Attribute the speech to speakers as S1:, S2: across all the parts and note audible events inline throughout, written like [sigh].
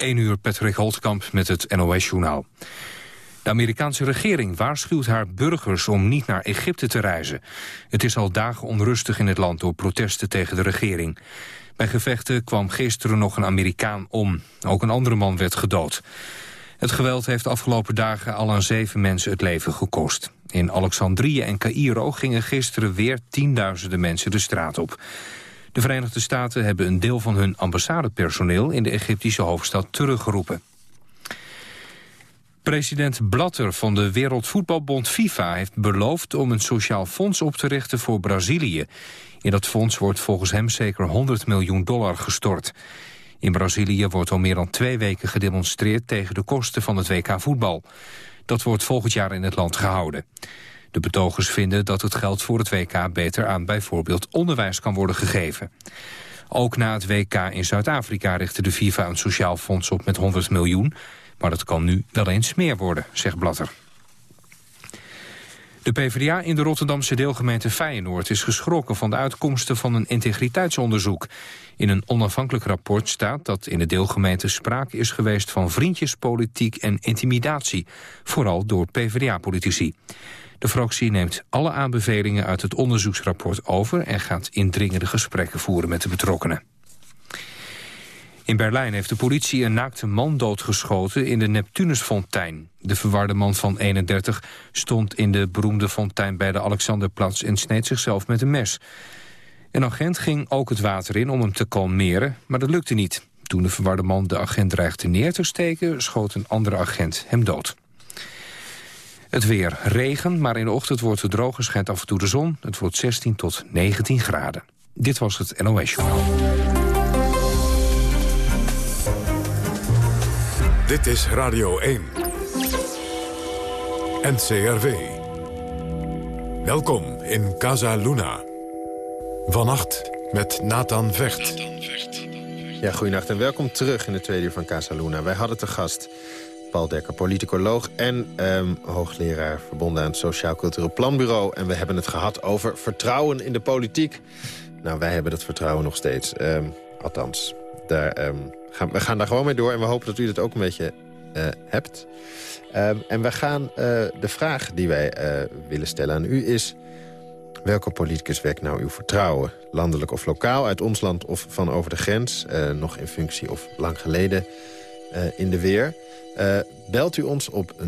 S1: 1 uur Patrick Holtkamp met het NOS-journaal. De Amerikaanse regering waarschuwt haar burgers om niet naar Egypte te reizen. Het is al dagen onrustig in het land door protesten tegen de regering. Bij gevechten kwam gisteren nog een Amerikaan om. Ook een andere man werd gedood. Het geweld heeft de afgelopen dagen al aan zeven mensen het leven gekost. In Alexandrië en Cairo gingen gisteren weer tienduizenden mensen de straat op. De Verenigde Staten hebben een deel van hun ambassadepersoneel... in de Egyptische hoofdstad teruggeroepen. President Blatter van de Wereldvoetbalbond FIFA heeft beloofd om een sociaal fonds op te richten voor Brazilië. In dat fonds wordt volgens hem zeker 100 miljoen dollar gestort. In Brazilië wordt al meer dan twee weken gedemonstreerd tegen de kosten van het WK voetbal. Dat wordt volgend jaar in het land gehouden. De betogers vinden dat het geld voor het WK beter aan bijvoorbeeld onderwijs kan worden gegeven. Ook na het WK in Zuid-Afrika richtte de FIFA een sociaal fonds op met 100 miljoen. Maar dat kan nu wel eens meer worden, zegt Blatter. De PvdA in de Rotterdamse deelgemeente Feyenoord is geschrokken van de uitkomsten van een integriteitsonderzoek. In een onafhankelijk rapport staat dat in de deelgemeente sprake is geweest van vriendjespolitiek en intimidatie, vooral door PvdA-politici. De fractie neemt alle aanbevelingen uit het onderzoeksrapport over en gaat indringende gesprekken voeren met de betrokkenen. In Berlijn heeft de politie een naakte man doodgeschoten in de Neptunusfontein. De verwarde man van 31 stond in de beroemde fontein bij de Alexanderplatz en sneed zichzelf met een mes. Een agent ging ook het water in om hem te kalmeren, maar dat lukte niet. Toen de verwarde man de agent dreigde neer te steken, schoot een andere agent hem dood. Het weer regen, maar in de ochtend wordt het droog en schijnt af en toe de zon. Het wordt 16 tot 19 graden. Dit was het NOS Journaal.
S2: Dit is Radio 1. NCRV. Welkom in Casa Luna. Vannacht met Nathan Vecht.
S3: Ja, goedenacht en welkom terug in de tweede uur van Casa Luna. Wij hadden te gast Paul Dekker, politicoloog en um, hoogleraar verbonden aan het Sociaal Cultureel Planbureau. En we hebben het gehad over vertrouwen in de politiek. Nou, wij hebben dat vertrouwen nog steeds. Um, althans, daar, um, gaan, we gaan daar gewoon mee door en we hopen dat u dat ook een beetje uh, hebt. en we gaan, uh, de vraag die wij uh, willen stellen aan u is... Welke politicus wekt nou uw vertrouwen? Landelijk of lokaal, uit ons land of van over de grens? nog in functie of lang geleden in de weer? Uh, belt u ons op 0800-1121.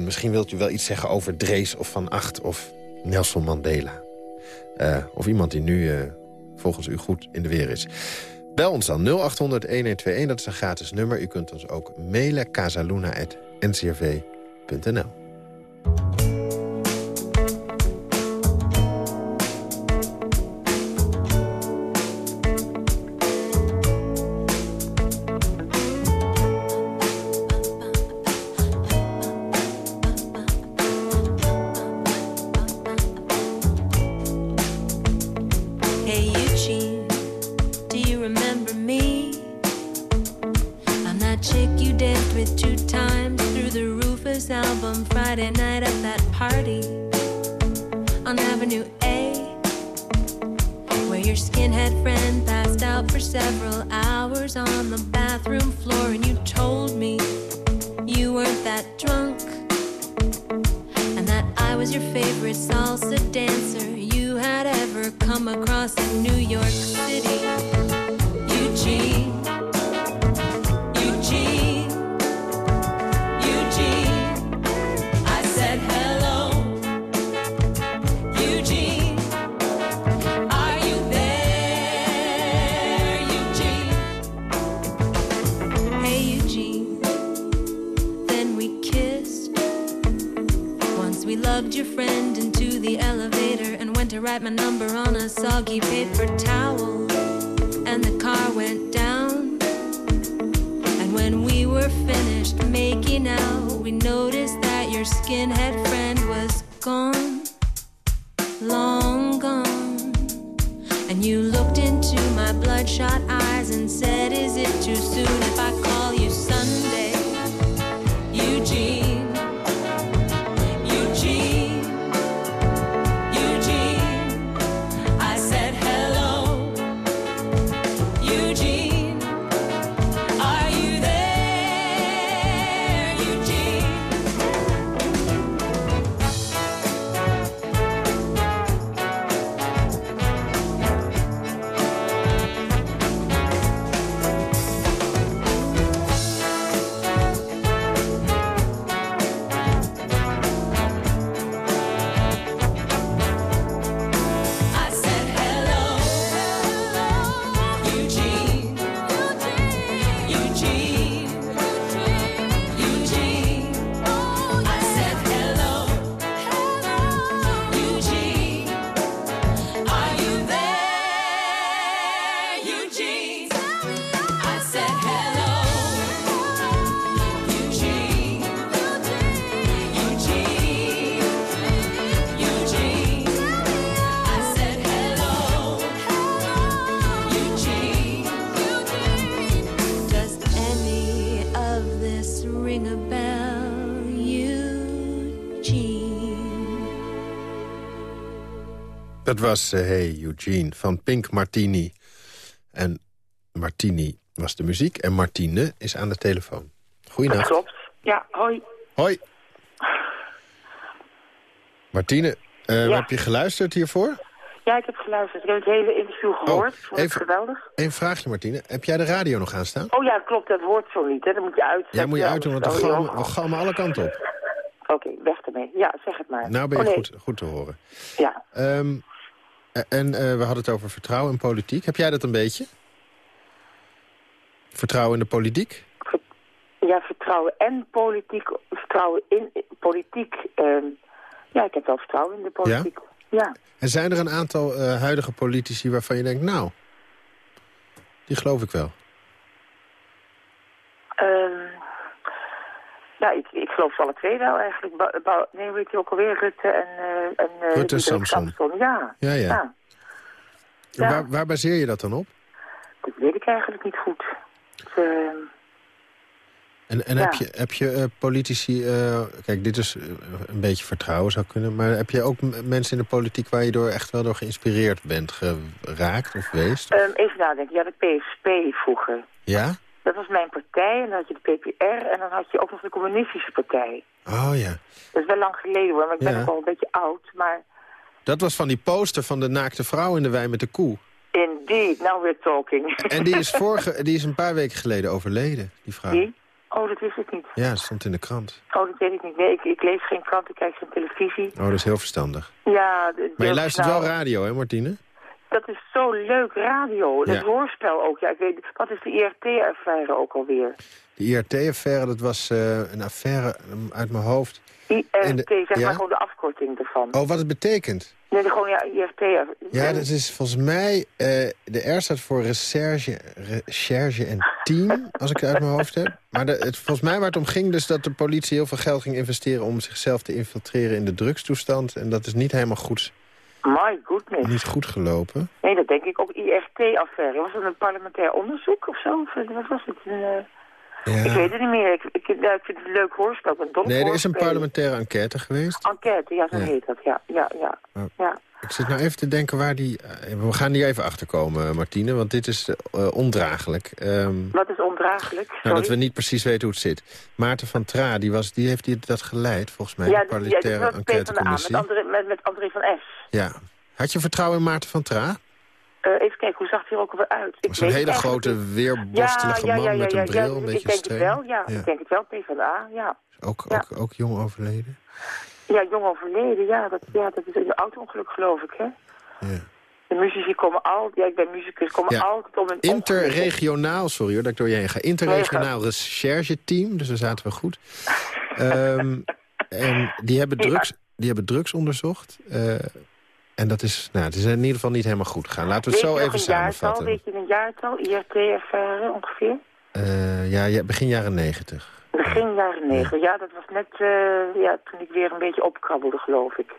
S3: Misschien wilt u wel iets zeggen over Drees of Van Acht of Nelson Mandela. Uh, of iemand die nu uh, volgens u goed in de weer is. Bel ons dan 0800-1121, dat is een gratis nummer. U kunt ons ook mailen casaluna.ncrv.nl.
S4: for several hours on the bathroom floor, and you told me you weren't that drunk. And that I was your favorite salsa dancer you had ever come across in New York City. write my number on a soggy paper towel. And the car went down. And when we were finished making out, we noticed that your skinhead friend was gone. Long gone. And you looked into my bloodshot eyes and said, Is it too soon if I call you Sunday? Eugene.
S3: Dat was uh, Hey Eugene van Pink Martini. En Martini was de muziek en Martine is aan de telefoon. Goeienacht.
S5: Dat klopt. Ja, hoi.
S3: Hoi. Martine, uh,
S5: Ja.
S3: heb je geluisterd hiervoor?
S5: Ja, ik heb geluisterd. Ik heb het hele interview gehoord. ik vond
S3: Oh, even-
S5: het geweldig.
S3: Eén vraagje, Martine. Heb jij de radio nog aanstaan?
S5: Oh ja, klopt. Dat hoort zo niet. Hè. Dat moet je uitzetten.
S3: Ja, moet je uitdoen, want galmen,
S5: oh,
S3: we galmen alle kanten op.
S5: Oké, weg ermee. Ja, zeg het maar.
S3: Nou ben je
S5: oh, nee.
S3: goed, goed te horen.
S5: Ja.
S3: Ehm, en eh, we hadden het over vertrouwen in politiek. Heb jij dat een beetje? Vertrouwen in de politiek?
S5: ja, vertrouwen en politiek. Vertrouwen in politiek. ehm, ja, ik heb wel vertrouwen in de politiek. Ja.
S3: En zijn er een aantal eh, huidige politici waarvan je denkt... nou, die geloof ik wel.
S5: Ehm, ja, ik, ik geloof ze alle twee wel eigenlijk. Ba- ba- nee, weet je ook alweer, Rutte en... en eh,
S3: Rutte,
S5: Diederik
S3: Samson.
S5: Ja.
S3: Ja, ja.
S5: ja.
S3: En
S5: Ja.
S3: Waar, waar baseer je dat dan op?
S5: Dat weet ik eigenlijk niet goed. Dus, ehm,
S3: En, en
S5: Ja.
S3: heb je, heb je eh, politici... kijk, dit is een beetje vertrouwen zou kunnen... maar heb je ook mensen in de politiek... waar je door echt wel door geïnspireerd bent geraakt of geweest?
S5: ehm, even nadenken. Ja, de PSP vroeger.
S3: Ja?
S5: Dat was mijn partij. En dan had je de PPR. En dan had je ook nog de communistische partij.
S3: Oh ja.
S5: Dat is wel lang geleden hoor. Maar ik ben ook al een beetje oud. Maar
S3: Dat was van die poster van de naakte vrouw in de wei met de koe.
S5: indeed, now we're talking. [laughs]
S3: En die is, vorige, die is een paar weken geleden overleden, die vrouw.
S5: Die? Oh, dat wist ik niet.
S3: Ja, dat stond in de krant.
S5: Oh, dat weet ik niet. Nee, ik, ik lees geen krant. Ik kijk geen televisie.
S3: Oh, dat is heel verstandig.
S5: Ja,
S3: Maar je luistert
S5: nou,
S3: wel radio, hè, Martine?
S5: Dat is zo leuk, radio.
S3: Ja.
S5: Het hoorspel ook. Ja, ik weet, wat is de IRT-affaire ook alweer?
S3: De IRT-affaire, dat was eh, een affaire um, uit mijn hoofd.
S5: IRT,
S3: de-
S5: zeg
S3: ja?
S5: maar gewoon de afkorting ervan.
S3: Oh, wat het betekent?
S5: Nee, gewoon ja, IRT.
S3: Ja, dat is volgens mij... eh, de R staat voor recherche, recherche en team, als ik het uit mijn hoofd heb. Maar de, het, volgens mij waar het om ging dus dat de politie heel veel geld ging investeren... om zichzelf te infiltreren in de drugstoestand. En dat is niet helemaal goed,
S5: My goodness.
S3: niet goed gelopen.
S5: Nee, dat denk ik ook IRT-affaire. Was dat een parlementair onderzoek of zo? Of, eh, wat was het? Een, eh, Ik
S3: Ja.
S5: weet het niet meer. Ik, ik, ik vind het een leuk hoorspel. Ik
S3: Nee, er is een parlementaire enquête geweest.
S5: Enquête, ja, zo
S3: Ja.
S5: heet dat. Ja, ja, ja.
S3: Oh.
S5: ja.
S3: Ik zit nou even te denken waar die... eh, we gaan hier even achterkomen, Martine, want dit is eh, ondraaglijk. Ehm,
S5: Wat is ondraaglijk?
S3: nou, dat we niet precies weten hoe het zit. Maarten van Tra, die, was, die heeft die dat geleid, volgens mij.
S5: ja,
S3: de
S5: ja,
S3: parlementaire
S5: PvdA, met
S3: enquêtecommissie.
S5: André, met, met André van S.
S3: Ja. Had je vertrouwen in Maarten van Tra?
S5: Eh, even kijken, hoe zag hij er ook alweer uit? Ik
S3: Dat is een hele grote,
S5: niet.
S3: weerborstelige
S5: ja,
S3: man
S5: ja, ja,
S3: met een bril,
S5: ja,
S3: een
S5: ik
S3: beetje
S5: denk het wel, ja. Ik denk het wel, PvdA, ja.
S3: Ook,
S5: Ja.
S3: ook, ook jong overleden.
S5: Ja, jong overleden, ja. Dat, ja, dat is een auto-ongeluk, geloof ik, hè.
S3: Ja.
S5: De muzici komen altijd, ja, ik ben muzikus, komen
S3: Ja.
S5: altijd om een.
S3: Interregionaal, sorry hoor dat ik door je heen ga. Interregionaal rechercheteam, dus daar zaten we goed. Ehm, [laughs] en die hebben, drugs, die hebben drugs onderzocht. eh, en dat is, nou, het is in ieder geval niet helemaal goed gegaan. Laten we het
S5: Weet
S3: zo even
S5: een jaartal?
S3: samenvatten.
S5: Weet je een jaartal? IRT-affaire ongeveer?
S3: Ja, ja, begin jaren negentig.
S5: Begin jaren negentig. Ja, dat was net eh, ja, toen ik weer een beetje opkrabbelde, geloof ik.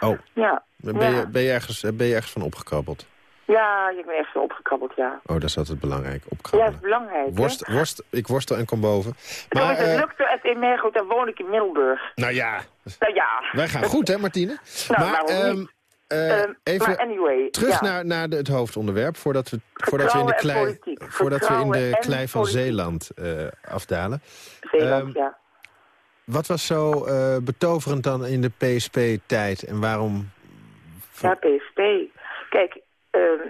S3: Oh,
S5: Ja,
S3: ben, je, ben, je ergens, ben je ergens van opgekrabbeld?
S5: ja ik ben echt zo opgekrabbeld, ja.
S3: Oh, dat is altijd belangrijk,
S5: Ja, dat
S3: opkrabbelen.
S5: is belangrijk, hè?
S3: Worst, worst, ik worstel en kom boven. Maar,
S5: het
S3: eh,
S5: lukte het in Mergo, dan woon ik in Middelburg.
S3: nou ja,
S5: Nou ja.
S3: wij gaan goed hè Martine?
S5: Nou,
S3: maar
S5: waarom
S3: eh,
S5: Ehm,
S3: even
S5: maar anyway,
S3: terug
S5: ja.
S3: naar, naar de, het hoofdonderwerp... voordat we, voordat we in de klei, voordat we in de klei van
S5: politiek.
S3: Zeeland eh, afdalen.
S5: Zeeland,
S3: ehm,
S5: ja.
S3: Wat was zo eh, betoverend dan in de PSP-tijd en waarom...
S5: Ja, PSP. Kijk, ehm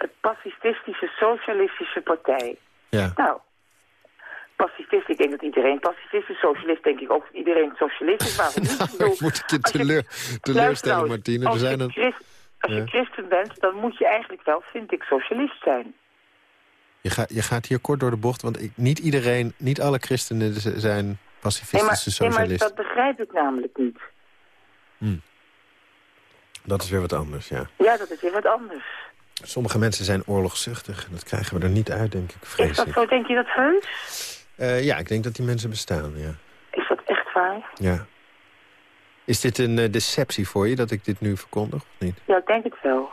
S5: het pacifistische socialistische partij.
S3: Ja,
S5: Nou, pacifist, ik denk dat iedereen pacifist is. Socialist denk ik ook dat iedereen socialist is. Niet? [laughs] Ik
S3: nou, ik moet je teleur, teleurstellen, Martine.
S5: Als,
S3: zijn
S5: je, christ, als
S3: Ja.
S5: je christen bent, dan moet je eigenlijk wel, vind ik, socialist zijn.
S3: je, gaat, je gaat hier kort door de bocht, want ik, niet iedereen, niet alle christenen zijn
S5: Nee, maar,
S3: pacifistische
S5: nee, maar
S3: socialisten.
S5: dat begrijp ik namelijk niet.
S3: Dat is weer wat anders, ja.
S5: Ja, dat is weer wat anders.
S3: Sommige mensen zijn oorlogzuchtig. Dat krijgen we er niet uit, denk ik,
S5: Is
S3: vrees
S5: dat zo, denk je dat heus?
S3: Eh, ja, ik denk dat die mensen bestaan, ja.
S5: Is dat echt waar?
S3: ja. Is dit een eh, deceptie voor je, dat ik dit nu verkondig, of niet?
S5: Ja, ik denk het wel.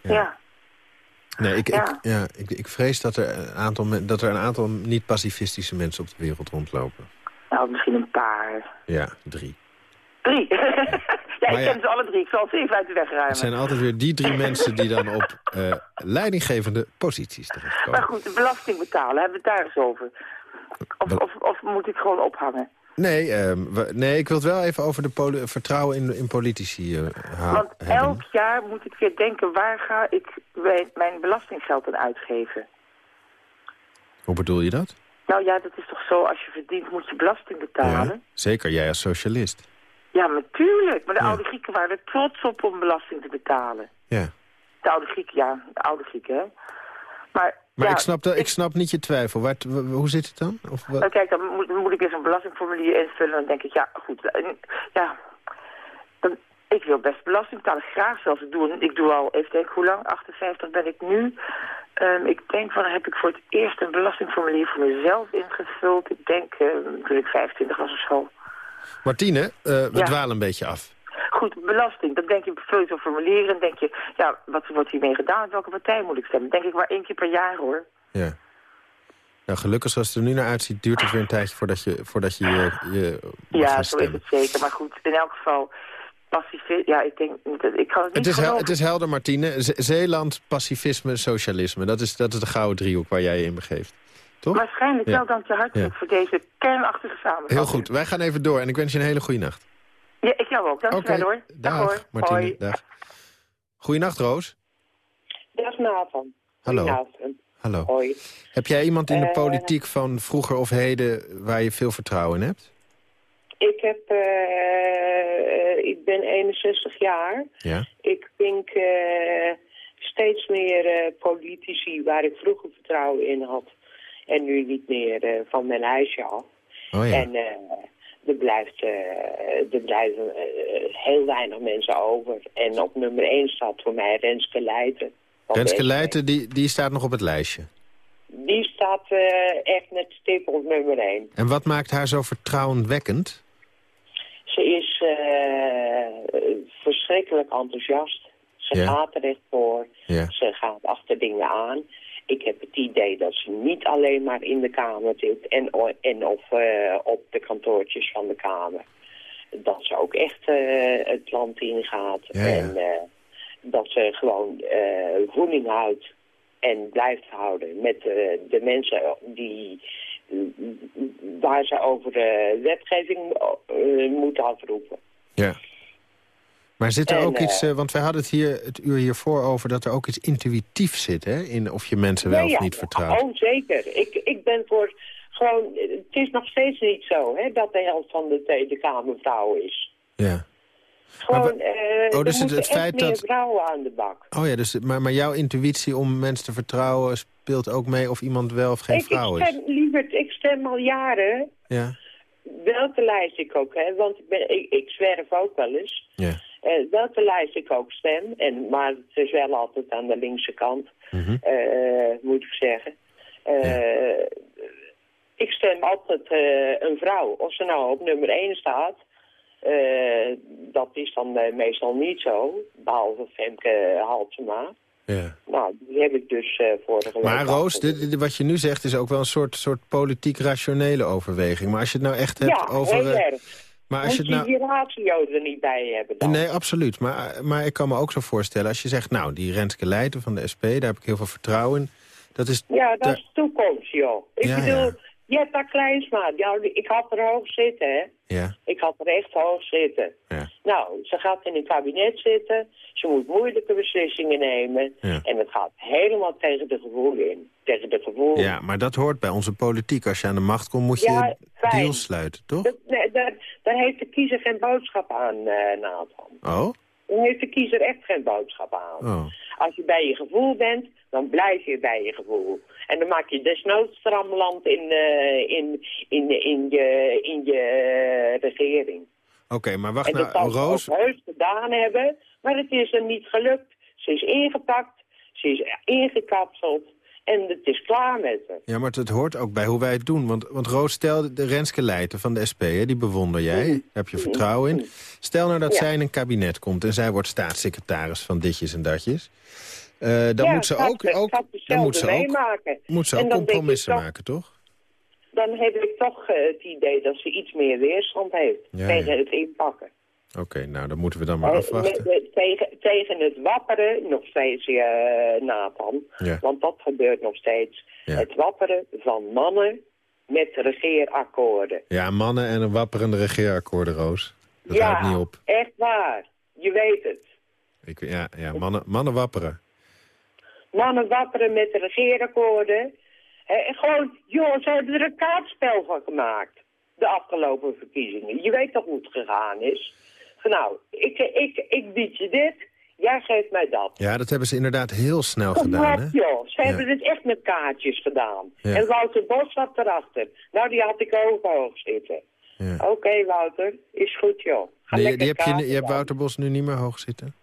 S3: Ja.
S5: Ja.
S3: Nee, ik,
S5: Ja.
S3: Ik, ja, ik, ik vrees dat er, een aantal, dat er een aantal niet-pacifistische mensen op de wereld rondlopen.
S5: Nou, misschien een paar.
S3: Ja, drie.
S5: Drie. Ja, [laughs] ik ken ze alle drie. Ik zal ze even uit de weg ruimen.
S3: Het zijn altijd weer die drie mensen die dan op uh, leidinggevende posities terechtkomen.
S5: Maar goed, de belasting betalen, hebben we het daar eens over? Of, of, of moet ik gewoon ophangen?
S3: Nee, uh, nee, ik wil het wel even over de vertrouwen in, in politici uh,
S5: Want elk jaar moet ik weer denken, waar ga ik mijn belastinggeld aan uitgeven?
S3: Hoe bedoel je dat?
S5: Nou ja, dat is toch zo, als je verdient moet je belasting betalen.
S3: Ja, zeker, jij als socialist.
S5: Ja, natuurlijk. Maar de oude Grieken waren er trots op om belasting te betalen.
S3: Ja.
S5: De oude Grieken, ja. De oude Grieken, hè. Maar,
S3: maar ik, snap dat, ik, snap niet je twijfel. Wat, hoe zit het dan? Of wat?
S5: Nou, kijk, dan moet, ik eens een belastingformulier invullen. En dan denk ik, ja, goed. Ja, dan, ik wil best belasting betalen. Graag zelfs. Ik doe, ik doe al, even denken, hoe lang? 58 ben ik nu. Um, ik denk van, heb ik voor het eerst een belastingformulier voor mezelf ingevuld. Ik denk, uh, toen ik 25 was of zo.
S3: Martine, uh, we ja. dwalen een beetje af.
S5: Goed, belasting. Dan denk je, vul je zo'n formulier en denk je... ja, wat wordt hiermee gedaan? Welke partij moet ik stemmen? denk ik maar één keer per jaar, hoor.
S3: Ja. Nou, gelukkig zoals het er nu naar uitziet... duurt het weer een tijdje voordat je voordat je, je, je
S5: Ja, zo is het zeker. Maar goed, in elk geval... Pacifisme, ja, ik denk, ik kan het niet
S3: het is, het is helder, Martine. Zeeland, pacifisme, socialisme. Dat is, dat is de gouden driehoek waar jij je in begeeft. Toch?
S5: Waarschijnlijk wel. Dank je hartelijk voor deze kernachtige samenvatting.
S3: Heel goed. Wij gaan even door en ik wens je een hele goede nacht.
S5: Ja, ik jou ook. Dank je wel hoor.
S3: Dag, dag hoor. Martine. Hoi. Dag. Goeienacht, Roos.
S6: Dag Nathan.
S3: Hallo. Hallo.
S6: Hoi.
S3: Heb jij iemand in de uh, politiek van vroeger of heden waar je veel vertrouwen in hebt?
S6: Ik, heb, uh, ik ben 61 jaar.
S3: Ja.
S6: Ik denk uh, steeds meer politici waar ik vroeger vertrouwen in had. En nu niet meer van mijn lijstje af.
S3: Oh ja.
S6: En er, blijft, er blijven heel weinig mensen over. En op nummer 1 staat voor mij Renske Leijten.
S3: Renske Leijten, die, die staat nog op het lijstje?
S6: Die staat echt met stip op nummer 1.
S3: En wat maakt haar zo vertrouwenwekkend?
S6: Ze is uh, verschrikkelijk enthousiast. Ze
S3: ja.
S6: gaat er echt voor.
S3: Ja.
S6: Ze gaat achter dingen aan. Ik heb het idee dat ze niet alleen maar in de Kamer zit en, en of uh, op de kantoortjes van de Kamer. Dat ze ook echt uh, het land ingaat.
S3: Ja, ja.
S6: En dat ze gewoon voeding houdt en blijft houden met de mensen die waar ze over de wetgeving moeten afroepen.
S3: Ja. Maar zit er
S6: En,
S3: ook
S6: eh,
S3: iets, uh, want wij hadden het hier het uur hiervoor over... dat er ook iets intuïtief zit, hè? In of je mensen wel
S6: ja,
S3: of niet vertrouwt.
S6: Oh, zeker. Ik, ik ben voor gewoon... Het is nog steeds niet zo, hè, dat de helft van de Tweede Kamer vrouw is.
S3: Ja.
S6: Gewoon,
S3: Maar
S6: eh
S3: oh, dus
S6: er
S3: het- het feit dat-
S6: vrouwen aan de bak.
S3: Oh ja, dus, maar, maar jouw intuïtie om mensen te vertrouwen... speelt ook mee of iemand wel of geen
S6: ik,
S3: vrouw
S6: ik
S3: is?
S6: stem, lieverd, ik stem al jaren,
S3: Ja,
S6: welke lijst ik ook heb, want ik, ben, ik, ik zwerf ook wel eens.
S3: ja.
S6: Eh, welke lijst ik ook stem, en, maar het is wel altijd aan de linkse kant,
S3: Mhm.
S6: eh, moet ik zeggen. Eh, Ik stem altijd een vrouw. Of ze nou op nummer 1 staat, dat is dan meestal niet zo, behalve Femke Halsema.
S3: ja.
S6: Nou, die heb ik dus eh vorige week...
S3: Maar Roos, wat je nu zegt is ook wel een soort, soort politiek rationele overweging. Maar als je het nou echt hebt
S6: Ja,
S3: over... maar als je
S6: je
S3: nou...
S6: die ratio er niet bij hebben dan?
S3: Nee, absoluut. Maar, maar ik kan me ook zo voorstellen, als je zegt... nou, die Renske Leijten van de SP, daar heb ik heel veel vertrouwen in. Dat is...
S6: Ja, dat
S3: daar-
S6: is toekomst, joh. Ik
S3: Ja,
S6: bedoel,
S3: ja.
S6: Jetta Kleinsma, ja, ik had er hoog zitten, hè.
S3: Ja,
S6: Ik had er echt hoog zitten.
S3: ja.
S6: Nou, ze gaat in een kabinet zitten. Ze moet moeilijke beslissingen nemen.
S3: Ja.
S6: En het gaat helemaal tegen de gevoel in. Tegen de gevoel.
S3: ja, maar dat hoort bij onze politiek. Als je aan de macht komt, moet je deals sluiten, toch?
S6: Dat, nee, daar, daar heeft de kiezer geen boodschap aan, eh Nathan.
S3: Oh?
S6: Daar heeft de kiezer echt geen boodschap aan.
S3: Oh.
S6: Als je bij je gevoel bent, dan blijf je bij je gevoel. En dan maak je desnoods stramland in, eh, in, in, in, je, in je eh, regering.
S3: Oké, maar wacht
S6: En dat
S3: nou, Roos...
S6: ze ook heus gedaan hebben, maar het is er niet gelukt. Ze is ingepakt, ze is ingekapseld en het is klaar met haar.
S3: Ja, maar het hoort ook bij hoe wij het doen. Want, want Roos, stel de Renske Leijten van de SP, hè, die bewonder jij. Daar heb je vertrouwen in. Stel nou dat.
S6: Ja.
S3: zij in een kabinet komt en zij wordt staatssecretaris van ditjes en datjes. Eh, dan
S6: Ja,
S3: moet ze ook,
S6: ze-
S3: ook,
S6: ze
S3: dan moet ze ook, moet ze ook compromissen
S6: toch-
S3: maken, toch?
S6: Dan heb ik toch eh, het idee dat ze iets meer weerstand heeft
S3: Ja,
S6: tegen het inpakken.
S3: Oké, nou, dan moeten we dan maar
S6: Eh,
S3: afwachten.
S6: met- met- tegen, tegen het wapperen, nog steeds, eh, Nathan,
S3: Ja.
S6: want dat gebeurt nog steeds.
S3: Ja.
S6: Het wapperen van mannen met regeerakkoorden.
S3: Ja, mannen en een wapperende regeerakkoorden, Roos. Dat
S6: ja,
S3: houdt niet op.
S6: echt waar. Je weet het.
S3: Ik, ja, ja mannen, mannen wapperen.
S6: Mannen wapperen met regeerakkoorden. Eh, En gewoon, joh, ze hebben er een kaartspel van gemaakt. De afgelopen verkiezingen. Je weet toch hoe het gegaan is? Nou, ik, ik, ik bied je dit, jij geeft mij dat.
S3: Ja, dat hebben ze inderdaad heel snel
S6: Kom
S3: gedaan, hè?
S6: joh. Ze hebben het echt met kaartjes gedaan.
S3: Ja.
S6: En Wouter Bos zat erachter. Nou, die had ik ook hoog zitten.
S3: Ja.
S6: Oké, Wouter. Is goed, joh. Ga
S3: Nee,
S6: lekker
S3: die, heb je, je hebt. Wouter Bos nu niet meer hoog zitten?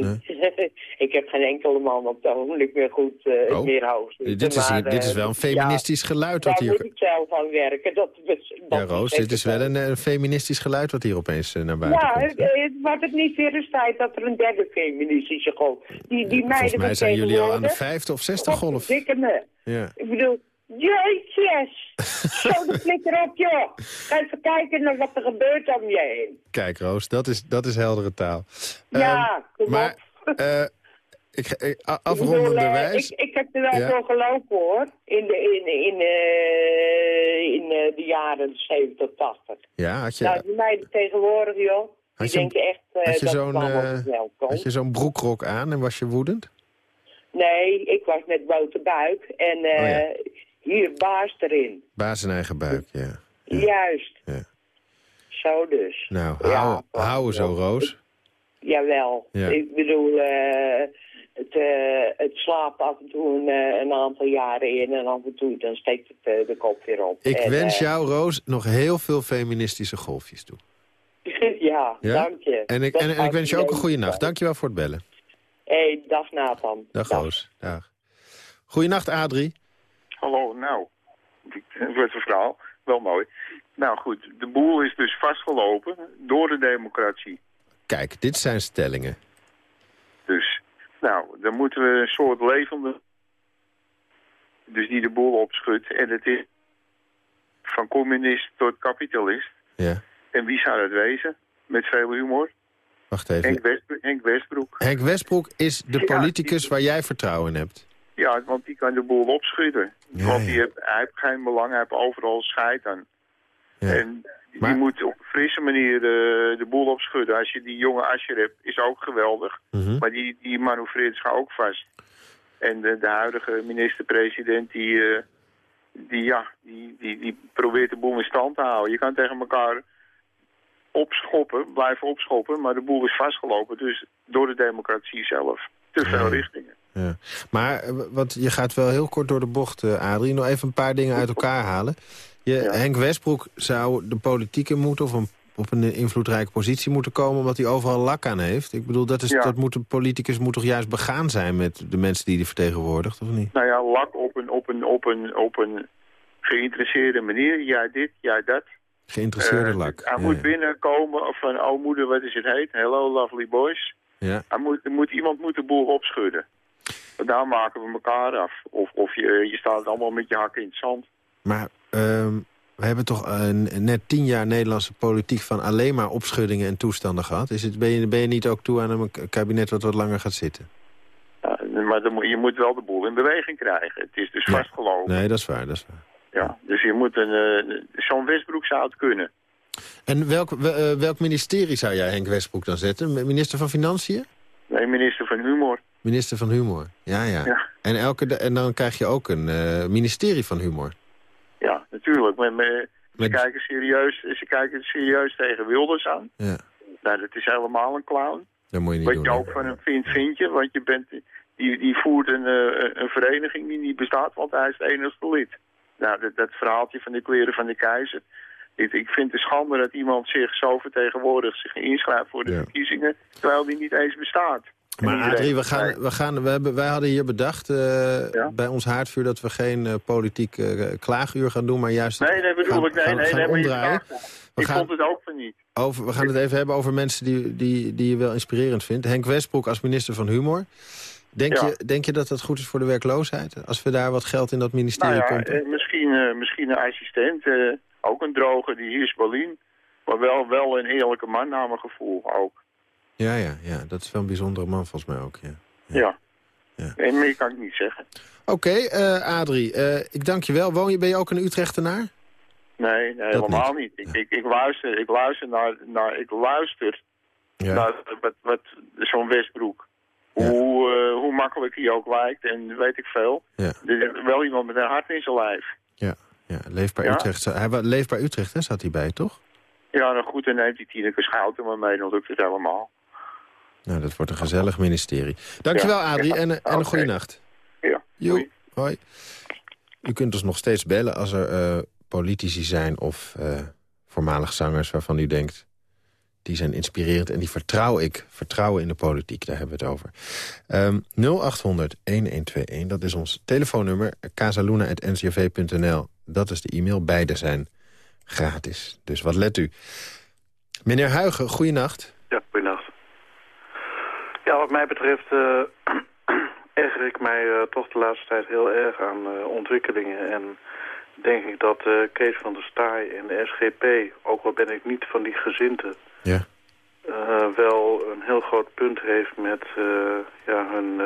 S6: Nee, [laughs] ik heb geen enkele man op het ogenblik meer goed eh,
S3: Oh.
S6: meer hoog.
S3: Dit is, hier,
S6: maar,
S3: dit is
S6: eh,
S3: wel een feministisch geluid
S6: Ja,
S3: wat
S6: daar moet
S3: hier...
S6: ik zelf aan werken. Dat, dat,
S3: Ja,
S6: dat
S3: Roos, dit is wel een, eh, feministisch geluid wat hier opeens eh, naar buiten
S6: Ja,
S3: komt.
S6: het wordt het niet weer eens tijd dat er een derde feministische golf... Die, die meiden
S3: Volgens mij zijn jullie al aan de vijfde of zesde golf. Ja.
S6: Ik bedoel, jeetjes. Zo [laughs] de flikker op, joh. Ga even kijken naar wat er gebeurt om je heen.
S3: Kijk, Roos, dat is, dat is heldere taal.
S6: Ja,
S3: Ehm,
S6: kom
S3: maar
S6: op.
S3: ik, ga- eh,
S6: Ik eh, Ik, ik heb er wel
S3: Ja.
S6: voor gelopen, hoor. In de, in, in, eh, in de jaren 70, 80.
S3: Ja, had je,
S6: Nou, die meiden tegenwoordig, joh. Die
S3: Had je-
S6: echt
S3: had je
S6: dat
S3: zo'n had je zo'n broekrok aan en was je woedend?
S6: Nee, ik was met blote buik. En
S3: Oh ja.
S6: Hier baas erin.
S3: Baas in eigen buik, ja.
S6: Juist.
S3: Ja.
S6: Zo dus.
S3: Nou,
S6: Ja,
S3: hou, houden zo, Roos.
S6: Jawel.
S3: Ja.
S6: Ik bedoel, eh, het, eh, het slaapt af en toe een, eh, een aantal jaren in en af en toe dan steekt het de kop weer op.
S3: Ik
S6: En,
S3: wens jou, Roos, nog heel veel feministische golfjes toe. [laughs]
S6: ja, dank je.
S3: En ik, en, en ik wens je ook een goede nacht.
S6: zijn.
S3: Dankjewel voor het bellen.
S6: hey, dag Nathan.
S3: Dag, Roos. Dag. Goeienacht, Adrie.
S7: Hallo, nou, het wordt een verhaal. Wel mooi. Nou goed, de boel is dus vastgelopen door de democratie.
S3: Kijk, dit zijn stellingen.
S7: Dus, nou, dan moeten we een soort levende... Dus die de boel opschudt. En het is van communist tot kapitalist.
S3: Ja,
S7: En wie zou dat wezen? Met veel humor.
S3: wacht even.
S7: Henk, West, Henk Westbroek.
S3: Henk Westbroek is de
S7: Ja,
S3: politicus
S7: die-
S3: waar jij vertrouwen in hebt.
S7: Ja, want die kan de boel opschudden.
S3: Ja,
S7: want die heeft, hij heeft geen belang, hij heeft overal scheid aan.
S3: Ja.
S7: En die
S3: Maar-
S7: moet op een frisse manier de, de boel opschudden. Als je die jonge Ascher hebt, is ook geweldig.
S3: Mhm.
S7: Maar die, die manoeuvreert zich ook vast. En de, de huidige minister-president, die, eh, die, ja, die, die, die probeert de boel in stand te houden. Je kan tegen elkaar opschoppen, blijven opschoppen, maar de boel is vastgelopen. Dus door de democratie zelf. Te veel richtingen.
S3: Ja. Maar eh, want je gaat wel heel kort door de bocht, eh, Adrie. Nog even een paar dingen uit elkaar halen. Je,
S7: Ja.
S3: Henk Westbroek zou de politiek in moeten... of een, op een invloedrijke positie moeten komen... omdat hij overal lak aan heeft. Ik bedoel, dat, is,
S7: Ja.
S3: dat moet een politicus moet toch juist begaan zijn... met de mensen die hij vertegenwoordigt, of niet?
S7: Nou ja, lak op een, op een, op een, op een geïnteresseerde manier. Jij dit, jij dat.
S3: Geïnteresseerde
S7: Eh,
S3: lak.
S7: Hij
S3: Ja,
S7: moet
S3: ja.
S7: binnenkomen of van, oh moeder, wat is het heet? Hello, lovely boys.
S3: Ja.
S7: Hij moet, moet, iemand moet de boel opschudden. Daar maken we elkaar af. Of, of je, je staat allemaal met je hakken in het zand.
S3: Maar ehm, we hebben toch n- net tien jaar Nederlandse politiek... van alleen maar opschuddingen en toestanden gehad. Is het, ben, je, ben je niet ook toe aan een kabinet wat wat langer gaat zitten?
S7: Ja, maar dan je moet wel de boel in beweging krijgen. Het is dus
S3: Ja.
S7: vastgelopen.
S3: Nee, dat is waar, dat is waar.
S7: Ja, dus je moet een... eh, Zo'n Westbroek zou het kunnen.
S3: En welk, wel- eh, welk ministerie zou jij Henk Westbroek dan zetten? Minister van Financiën?
S7: Nee, minister van Humor.
S3: Minister van Humor. Ja, ja.
S7: Ja.
S3: En, elke, en dan krijg je ook een eh, ministerie van Humor.
S7: Ja, natuurlijk. Maar, maar ze,
S3: Met-
S7: kijken serieus, ze kijken serieus tegen Wilders aan.
S3: Ja,
S7: Nou, dat is helemaal een clown.
S3: dat moet je niet
S7: Wat
S3: doen.
S7: je ook van hem vindt, vind je. Want je bent, die, die voert een, eh, een vereniging die niet bestaat, want hij is het enigste lid. Nou, dat, dat verhaaltje van de kleren van de keizer. Ik, ik vind het schande dat iemand zich zo vertegenwoordigt, zich inschrijft voor de
S3: Ja.
S7: verkiezingen, terwijl die niet eens bestaat.
S3: Maar Adrie, we gaan, we gaan, we hebben, wij hadden hier bedacht eh,
S7: Ja?
S3: bij ons haardvuur... dat we geen eh, politiek eh, klaaguur gaan doen, maar juist...
S7: Nee, nee, bedoel
S3: gaan,
S7: ik. Nee,
S3: gaan,
S7: nee,
S3: gaan
S7: nee,
S3: omdraaien. We
S7: Ik
S3: gaan-
S7: vond het ook van niet.
S3: Over, we gaan het even hebben over mensen die, die, die je wel inspirerend vindt. Henk Westbroek als minister van Humor. Denk,
S7: Ja.
S3: je, denk je dat dat goed is voor de werkloosheid? Als we daar wat geld in dat ministerie
S7: Nou ja,
S3: pompen?
S7: eh, misschien, misschien een assistent, ook een droge, die hier is Berlin. Maar wel, wel een eerlijke man naar mijn gevoel ook.
S3: Ja, ja, ja. Dat is wel een bijzondere man volgens mij ook, ja.
S7: Ja. ja. Nee, meer kan ik niet zeggen.
S3: Oké, eh, Adrie, uh, ik dank je wel. Woon je, ben je ook een Utrechtenaar?
S7: Nee, nee helemaal niet. Ik, ik, ik, luister, ik luister naar, naar, ik luister ja. naar wat, wat, zo'n Westbroek. Hoe, uh, hoe makkelijk hij ook lijkt en weet ik veel. Ja. Er is wel iemand met een hart in zijn lijf.
S3: Ja, ja. Leefbaar Utrecht. Hij, leefbaar Utrecht, hè, zat hij bij, toch?
S7: Ja, nou goed, dan neemt hij Tineke Schouten maar mee, dan lukt het helemaal.
S3: Nou, dat wordt een gezellig ministerie. Dankjewel, ja, Adrie, en, en een goede nacht.
S7: Ja,
S3: Jo, hoi. U kunt ons nog steeds bellen als er uh, politici zijn of uh, voormalig zangers waarvan u denkt... die zijn inspirerend en die vertrouw ik. Vertrouwen in de politiek, daar hebben we het over. Um, 0800-1121, dat is ons telefoonnummer. casaluna.ncv.nl, dat is de e-mail. Beide zijn gratis. Dus wat let u. Meneer Huigen, goeienacht.
S8: Ja, goeienacht. Ja, wat mij betreft uh, [clears throat] erger ik mij uh, toch de laatste tijd heel erg aan uh, ontwikkelingen. En denk ik dat Kees van der Staaij en de SGP, ook al ben ik niet van die gezinten...
S3: Ja.
S8: wel een heel groot punt heeft met ja, hun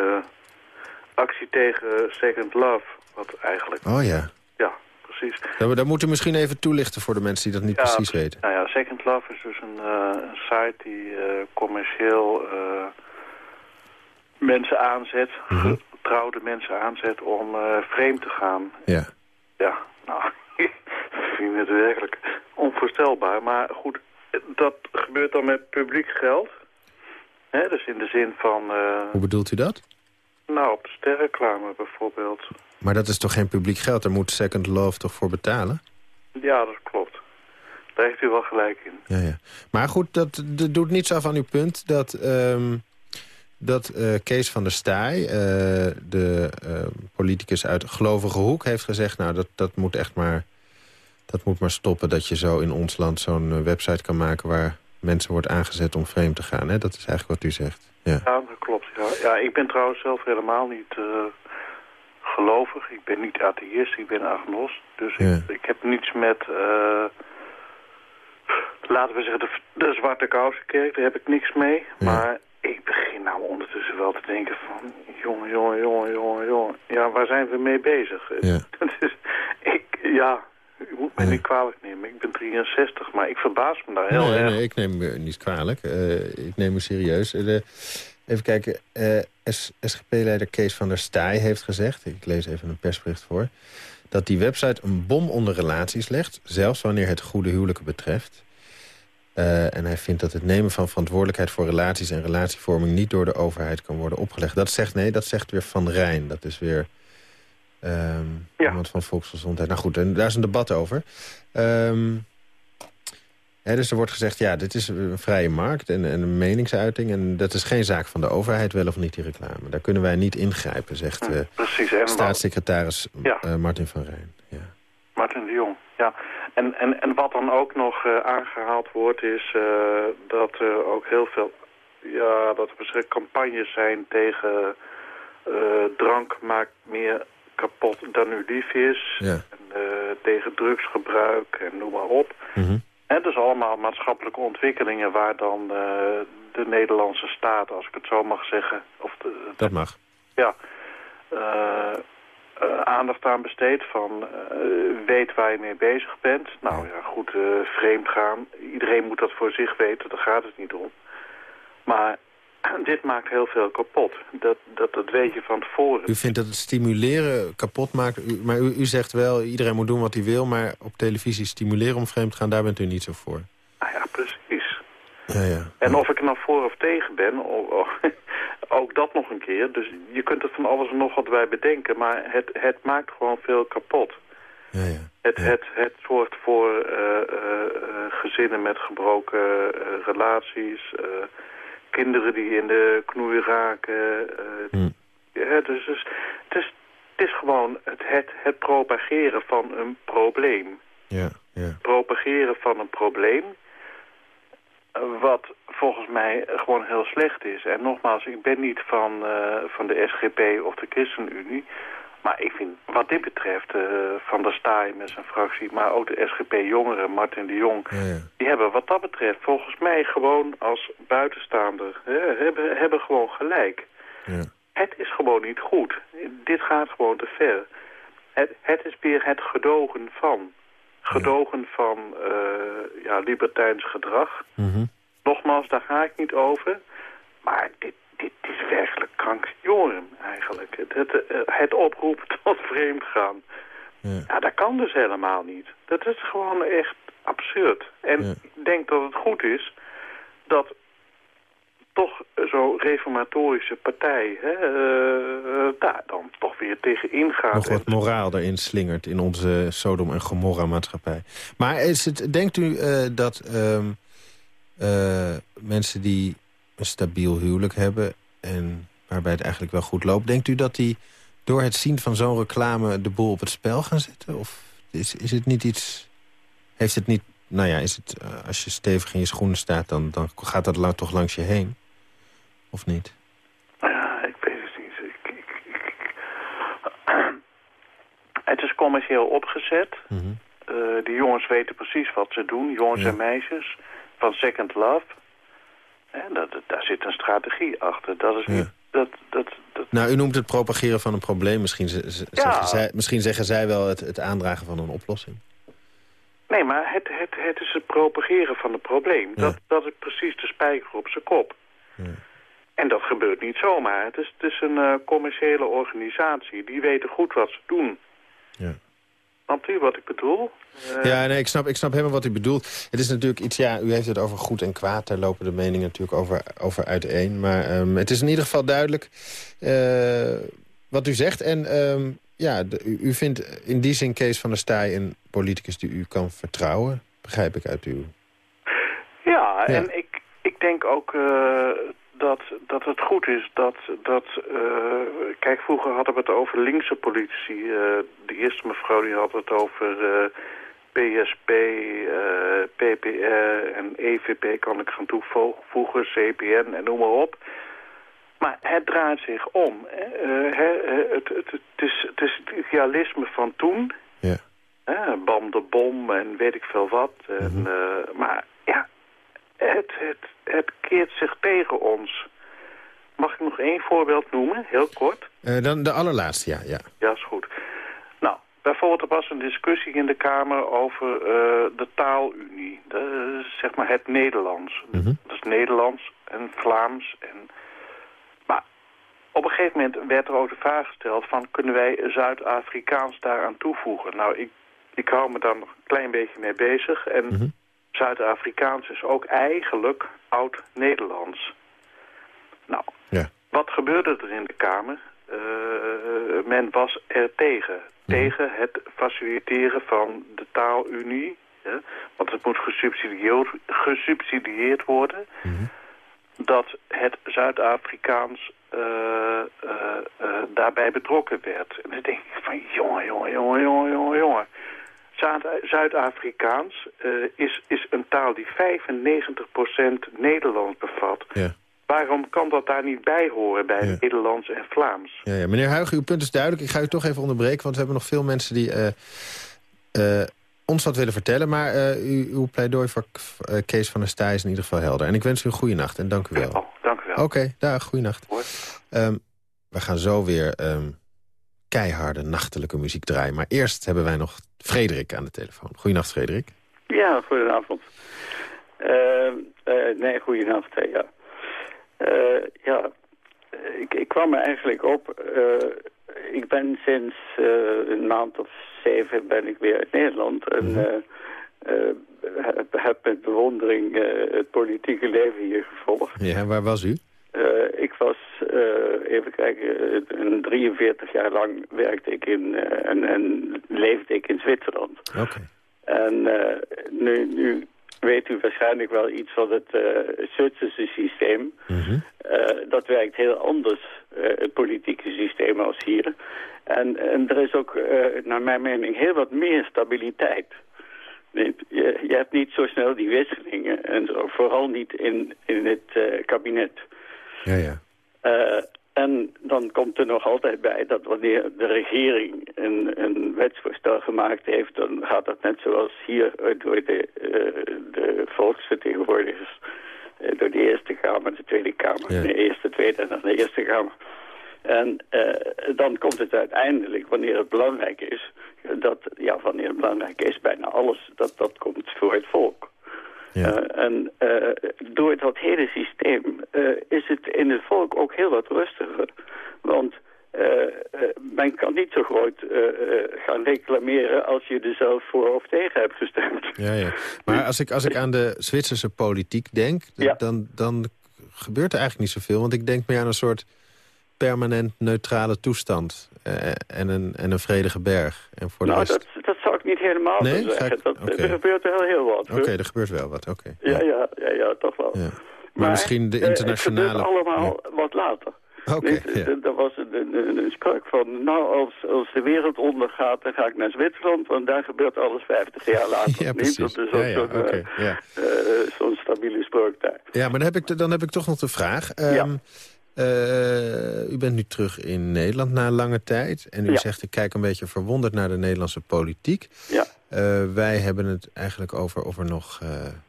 S8: actie tegen Second Love. Wat eigenlijk...
S3: Oh ja.
S8: Ja, precies.
S3: Dan, dan moeten we misschien even toelichten voor de mensen die dat niet precies weten.
S8: Nou ja, Second Love is dus een, een site die commercieel mensen aanzet, mm getrouwde mensen aanzet om uh, vreemd te gaan.
S3: Ja.
S8: Ja, nou, [laughs] ik vind het werkelijk onvoorstelbaar. Maar goed, dat gebeurt dan met publiek geld. Hè, dus in de zin van... Uh,
S3: Hoe bedoelt u dat?
S8: Nou, op sterreclame bijvoorbeeld.
S3: Maar dat is toch geen publiek geld? Daar moet Second Love toch voor betalen?
S8: Ja, dat klopt. Daar heeft u wel gelijk in.
S3: Ja, ja. Maar goed, dat, dat doet niets af aan uw punt dat... Um, dat uh, Kees van der Staaij, uh, de uh, politicus uit Gelovige Hoek... heeft gezegd, nou, dat, dat moet echt maar, dat moet maar stoppen... dat je zo in ons land zo'n website kan maken... waar mensen wordt aangezet om vreemd te gaan. Hè? Dat is eigenlijk wat u zegt. Ja,
S8: ja dat klopt. Ja. ja, ik ben trouwens zelf helemaal niet gelovig. Ik ben niet atheïst, ik ben agnost. Dus ja. ik, ik, heb niets met... laten we zeggen, de, de Zwarte Kousenkerk, daar heb ik niks mee. Ja. Maar ik begin nou ondertussen wel te denken van... jongen, jongen, jongen, jongen, jongen. Ja, waar zijn we mee bezig? [laughs]
S3: Ja.
S8: dus ik, ja, u moet mij niet kwalijk nemen. Ik ben 63, maar ik verbaas me daar heel
S3: nee,
S8: erg.
S3: Nee, ik neem me niet kwalijk. Uh, ik neem me serieus. Uh, even kijken. Uh, SGP-leider Kees van der Staaij heeft gezegd... ik lees even een persbericht voor... dat die website een bom onder relaties legt... zelfs wanneer het goede huwelijken betreft... Uh, en hij vindt dat het nemen van verantwoordelijkheid voor relaties en relatievorming niet door de overheid kan worden opgelegd. Dat zegt nee, dat zegt weer Van Rijn. Dat is weer um, ja. iemand van Volksgezondheid. Nou goed, en daar is een debat over. Um, hè, dus er wordt gezegd, ja, dit is een vrije markt en, en, een meningsuiting. En dat is geen zaak van de overheid, wel of niet die reclame. Daar kunnen wij niet ingrijpen, zegt uh,
S8: Precies,
S3: staatssecretaris ja. uh, Martin van Rijn. Ja.
S8: Martin de Jong, ja. En, en, en wat dan ook nog uh, aangehaald wordt is uh, dat er ook heel veel... Ja, dat er campagnes zijn tegen uh, drank maakt meer kapot dan u lief is.
S3: Ja.
S8: En, tegen drugsgebruik en noem maar op.
S3: Mm -hmm.
S8: En dus allemaal maatschappelijke ontwikkelingen waar dan de Nederlandse staat, als ik het zo mag zeggen... Of de, de,
S3: dat mag.
S8: Ja. Uh, aandacht aan besteedt van uh, weet waar je mee bezig bent. Nou ja, goed, uh, vreemd gaan. Iedereen moet dat voor zich weten, daar gaat het niet om. Maar [clears throat] dit maakt heel veel kapot. Dat, dat, dat weet je van tevoren.
S3: U vindt dat het stimuleren kapot maakt, u, maar u, u zegt wel iedereen moet doen wat hij wil... maar op televisie stimuleren om vreemd te gaan, daar bent u niet zo voor.
S8: Ah ja, precies.
S3: Ja, ja.
S8: En of ik er nou voor of tegen ben... Of, of, [laughs] ook dat nog een keer. Dus je kunt er van alles en nog wat bij bedenken. Maar het, het maakt gewoon veel kapot.
S3: Ja, ja.
S8: Het, het, het zorgt voor uh, uh, gezinnen met gebroken relaties. kinderen die in de knoei raken.
S3: hm.
S8: ja, dus, dus, het, is, het is gewoon het, het, het propageren van een probleem.
S3: Ja, ja.
S8: Propageren van een probleem wat volgens mij gewoon heel slecht is. En nogmaals, ik ben niet van, uh, van de SGP of de ChristenUnie. Maar ik vind, wat dit betreft, uh, Van der Staaij met zijn fractie... maar ook de SGP-jongeren, Martin de Jong...
S3: Ja,
S8: die hebben wat dat betreft volgens mij gewoon als buitenstaander... Hè, hebben, hebben gewoon gelijk.
S3: Ja.
S8: Het is gewoon niet goed. Dit gaat gewoon te ver. Het, het is weer het gedogen van. Gedogen van uh, ja, libertijns gedrag.
S3: Mhm.
S8: Nogmaals, daar ga ik niet over. Maar dit, dit is werkelijk krankjoren eigenlijk. Het, het, het oproepen [laughs] tot vreemdgaan.
S3: Ja.
S8: Ja, dat kan dus helemaal niet. Dat is gewoon echt absurd. En
S3: Ja.
S8: ik denk dat het goed is dat toch zo'n reformatorische partij hè, eh, daar dan toch weer tegen ingaat.
S3: Nog wat moraal erin slingert in onze Sodom en Gomorra maatschappij. Maar is het, denkt u eh, dat ehm, eh, mensen die een stabiel huwelijk hebben... en waarbij het eigenlijk wel goed loopt... denkt u dat die door het zien van zo'n reclame de boel op het spel gaan zetten? Of is, is het niet iets... Heeft het niet... Nou ja, is het, eh, als je stevig in je schoenen staat... dan, dan gaat dat toch langs je heen? Of niet?
S8: Ja, ik weet het niet. Ik, ik, ik- Het is commercieel opgezet.
S3: Mhm.
S8: Eh, die jongens weten precies wat ze doen, jongens
S3: Ja.
S8: en meisjes, van Second Love. En dat, dat- daar zit een strategie achter. Dat is
S3: Ja.
S8: niet... Dat, dat, dat,
S3: Nou, u noemt het propageren van een probleem. Misschien, ze- ze-
S8: Ja.
S3: zeggen, zij, misschien zeggen zij wel het, het aandragen van een oplossing.
S8: nee, maar het, het, het is het propageren van het probleem.
S3: Ja.
S8: Dat, dat is precies de spijker op zijn kop.
S3: Ja.
S8: En dat gebeurt niet zomaar. Het is, het is een eh, commerciële organisatie. Die weten goed wat ze doen.
S3: Ja.
S8: Snapt u wat ik bedoel? Eh,
S3: Ja, nee, ik snap, ik snap helemaal wat u bedoelt. Het is natuurlijk iets, ja, u heeft het over goed en kwaad. Daar lopen de meningen natuurlijk over, over uiteen. Maar ehm, het is in ieder geval duidelijk eh, wat u zegt. En ehm, ja, de- u, u vindt in die zin Kees van der Staaij een politicus die u kan vertrouwen. Begrijp ik uit uw...
S8: Ja,
S3: Ja.
S8: en ik, ik denk ook dat, dat het goed is dat... dat eh, kijk, vroeger hadden we het over linkse politici. Eh, de eerste mevrouw die had het over eh, PSP, PPR en EVP kan ik gaan toevoegen, CPN en noem maar op. Maar het draait zich om. Hè, het, het, het, is, het is het idealisme van toen...
S3: Ja.
S8: Bam de Bom en weet ik veel wat. En,
S3: Mhm.
S8: maar ja, het, het, het keert zich tegen ons. Mag ik nog één voorbeeld noemen, heel kort?
S3: Eh, dan de allerlaatste, ja. ja.
S8: Ja, is goed. Nou, bijvoorbeeld er was een discussie in de Kamer over eh, de taalunie. De, zeg maar het Nederlands.
S3: Mhm.
S8: Dat is Nederlands en Vlaams. En... Maar op een gegeven moment werd er ook de vraag gesteld van... kunnen wij Zuid-Afrikaans daaraan toevoegen? Nou, ik, ik hou me daar nog een klein beetje mee bezig. En
S3: Mhm.
S8: Zuid-Afrikaans is ook eigenlijk oud-Nederlands. Nou,
S3: Ja.
S8: wat gebeurde er in de Kamer? Eh, men was er tegen. Tegen het faciliteren van de taalunie. hè, want het moet gesubsidieerd, gesubsidieerd worden.
S3: Mhm.
S8: Dat het Zuid-Afrikaans eh, eh, daarbij betrokken werd. En dan denk ik van jongen, jongen, jongen, jongen, jongen, jongen. Zuid- Zuid-Afrikaans eh, is, is een taal die 95% Nederlands bevat.
S3: Ja.
S8: Waarom kan dat daar niet bij horen bij
S3: Ja.
S8: Nederlands en Vlaams?
S3: Ja, ja. Meneer Huigen, uw punt is duidelijk. Ik ga u toch even onderbreken, want we hebben nog veel mensen die eh, eh, ons wat willen vertellen. Maar eh, u, uw pleidooi voor Kees van der Staaij is in ieder geval helder. En ik wens u een goede nacht en dank u wel.
S8: Oh, dank u wel.
S3: Oké, dag, goeienacht.
S8: Hoor.
S3: Ehm we gaan zo weer ehm, keiharde nachtelijke muziek draaien. Maar eerst hebben wij nog Frederik aan de telefoon. Goeienacht, Frederik.
S9: Ja, goedenavond. Eh, eh, nee, goedenacht, hè, ja. Eh, ja, ik, ik kwam er eigenlijk op. ik ben sinds een maand of zeven ben ik weer in Nederland. En
S3: Mhm.
S9: heb, heb met bewondering het politieke leven hier gevolgd.
S3: Ja, waar was u?
S9: Eh, ik was, eh, even kijken, eh, een 43 jaar lang werkte ik in eh, en, en leefde ik in Zwitserland.
S3: Oké.
S9: En eh, nu, nu weet u waarschijnlijk wel iets van het eh Zwitserse systeem.
S3: Mhm.
S9: Eh, dat werkt heel anders, eh, het politieke systeem, als hier. En, en er is ook, eh, naar mijn mening, heel wat meer stabiliteit. Je, je hebt niet zo snel die wisselingen. En zo, vooral niet in, in het eh, kabinet.
S3: Ja, ja.
S9: Eh, en dan komt er nog altijd bij dat wanneer de regering een, een wetsvoorstel gemaakt heeft... dan gaat dat net zoals hier door de, uh, de volksvertegenwoordigers... Uh, door de Eerste Kamer, de Tweede Kamer, de Eerste, Tweede en dan de Eerste Kamer. En uh, dan komt het uiteindelijk, wanneer het belangrijk is... dat, ja, wanneer het belangrijk is, bijna alles, dat, dat komt voor het volk. Ja. Uh, en uh, door dat hele systeem uh, is het in het volk ook heel wat rustiger. Want men kan niet zo groot gaan reclameren als je er zelf voor of tegen hebt gestemd.
S3: Ja, ja. Maar als ik, als ik aan de Zwitserse politiek denk, ja. dan, dan gebeurt er eigenlijk niet zoveel. Want ik denk meer aan een soort permanent neutrale toestand en, een, en een vredige berg. En voor
S9: nou,
S3: de rest...
S9: dat, dat zou ik niet helemaal
S3: nee?
S9: zeggen.
S3: Ik...
S9: Dat,
S3: okay.
S9: Er gebeurt er heel, wat.
S3: Oké, okay, er gebeurt wel wat. Okay.
S9: Ja, ja, ja, ja, toch wel.
S3: Maar, maar, misschien de internationale...
S9: Het gebeurt allemaal wat later.
S3: Oké.
S9: Ja. Er was een, een, een van, nou, als, als de wereld ondergaat, dan ga ik naar Zwitserland, want daar gebeurt alles 50 jaar [laughs] later.
S3: ja, precies.
S9: Niet? Dat is ook zo'n
S3: ja.
S9: uh, zo stabiele spreuk daar.
S3: Ja, maar dan heb ik, dan heb ik toch nog de vraag. Um,
S9: ja.
S3: Uh, u bent nu terug in Nederland na lange tijd. En u
S9: ja.
S3: zegt, ik kijk een beetje verwonderd naar de Nederlandse politiek.
S9: Ja.
S3: Uh, wij hebben het eigenlijk over of er nog uh,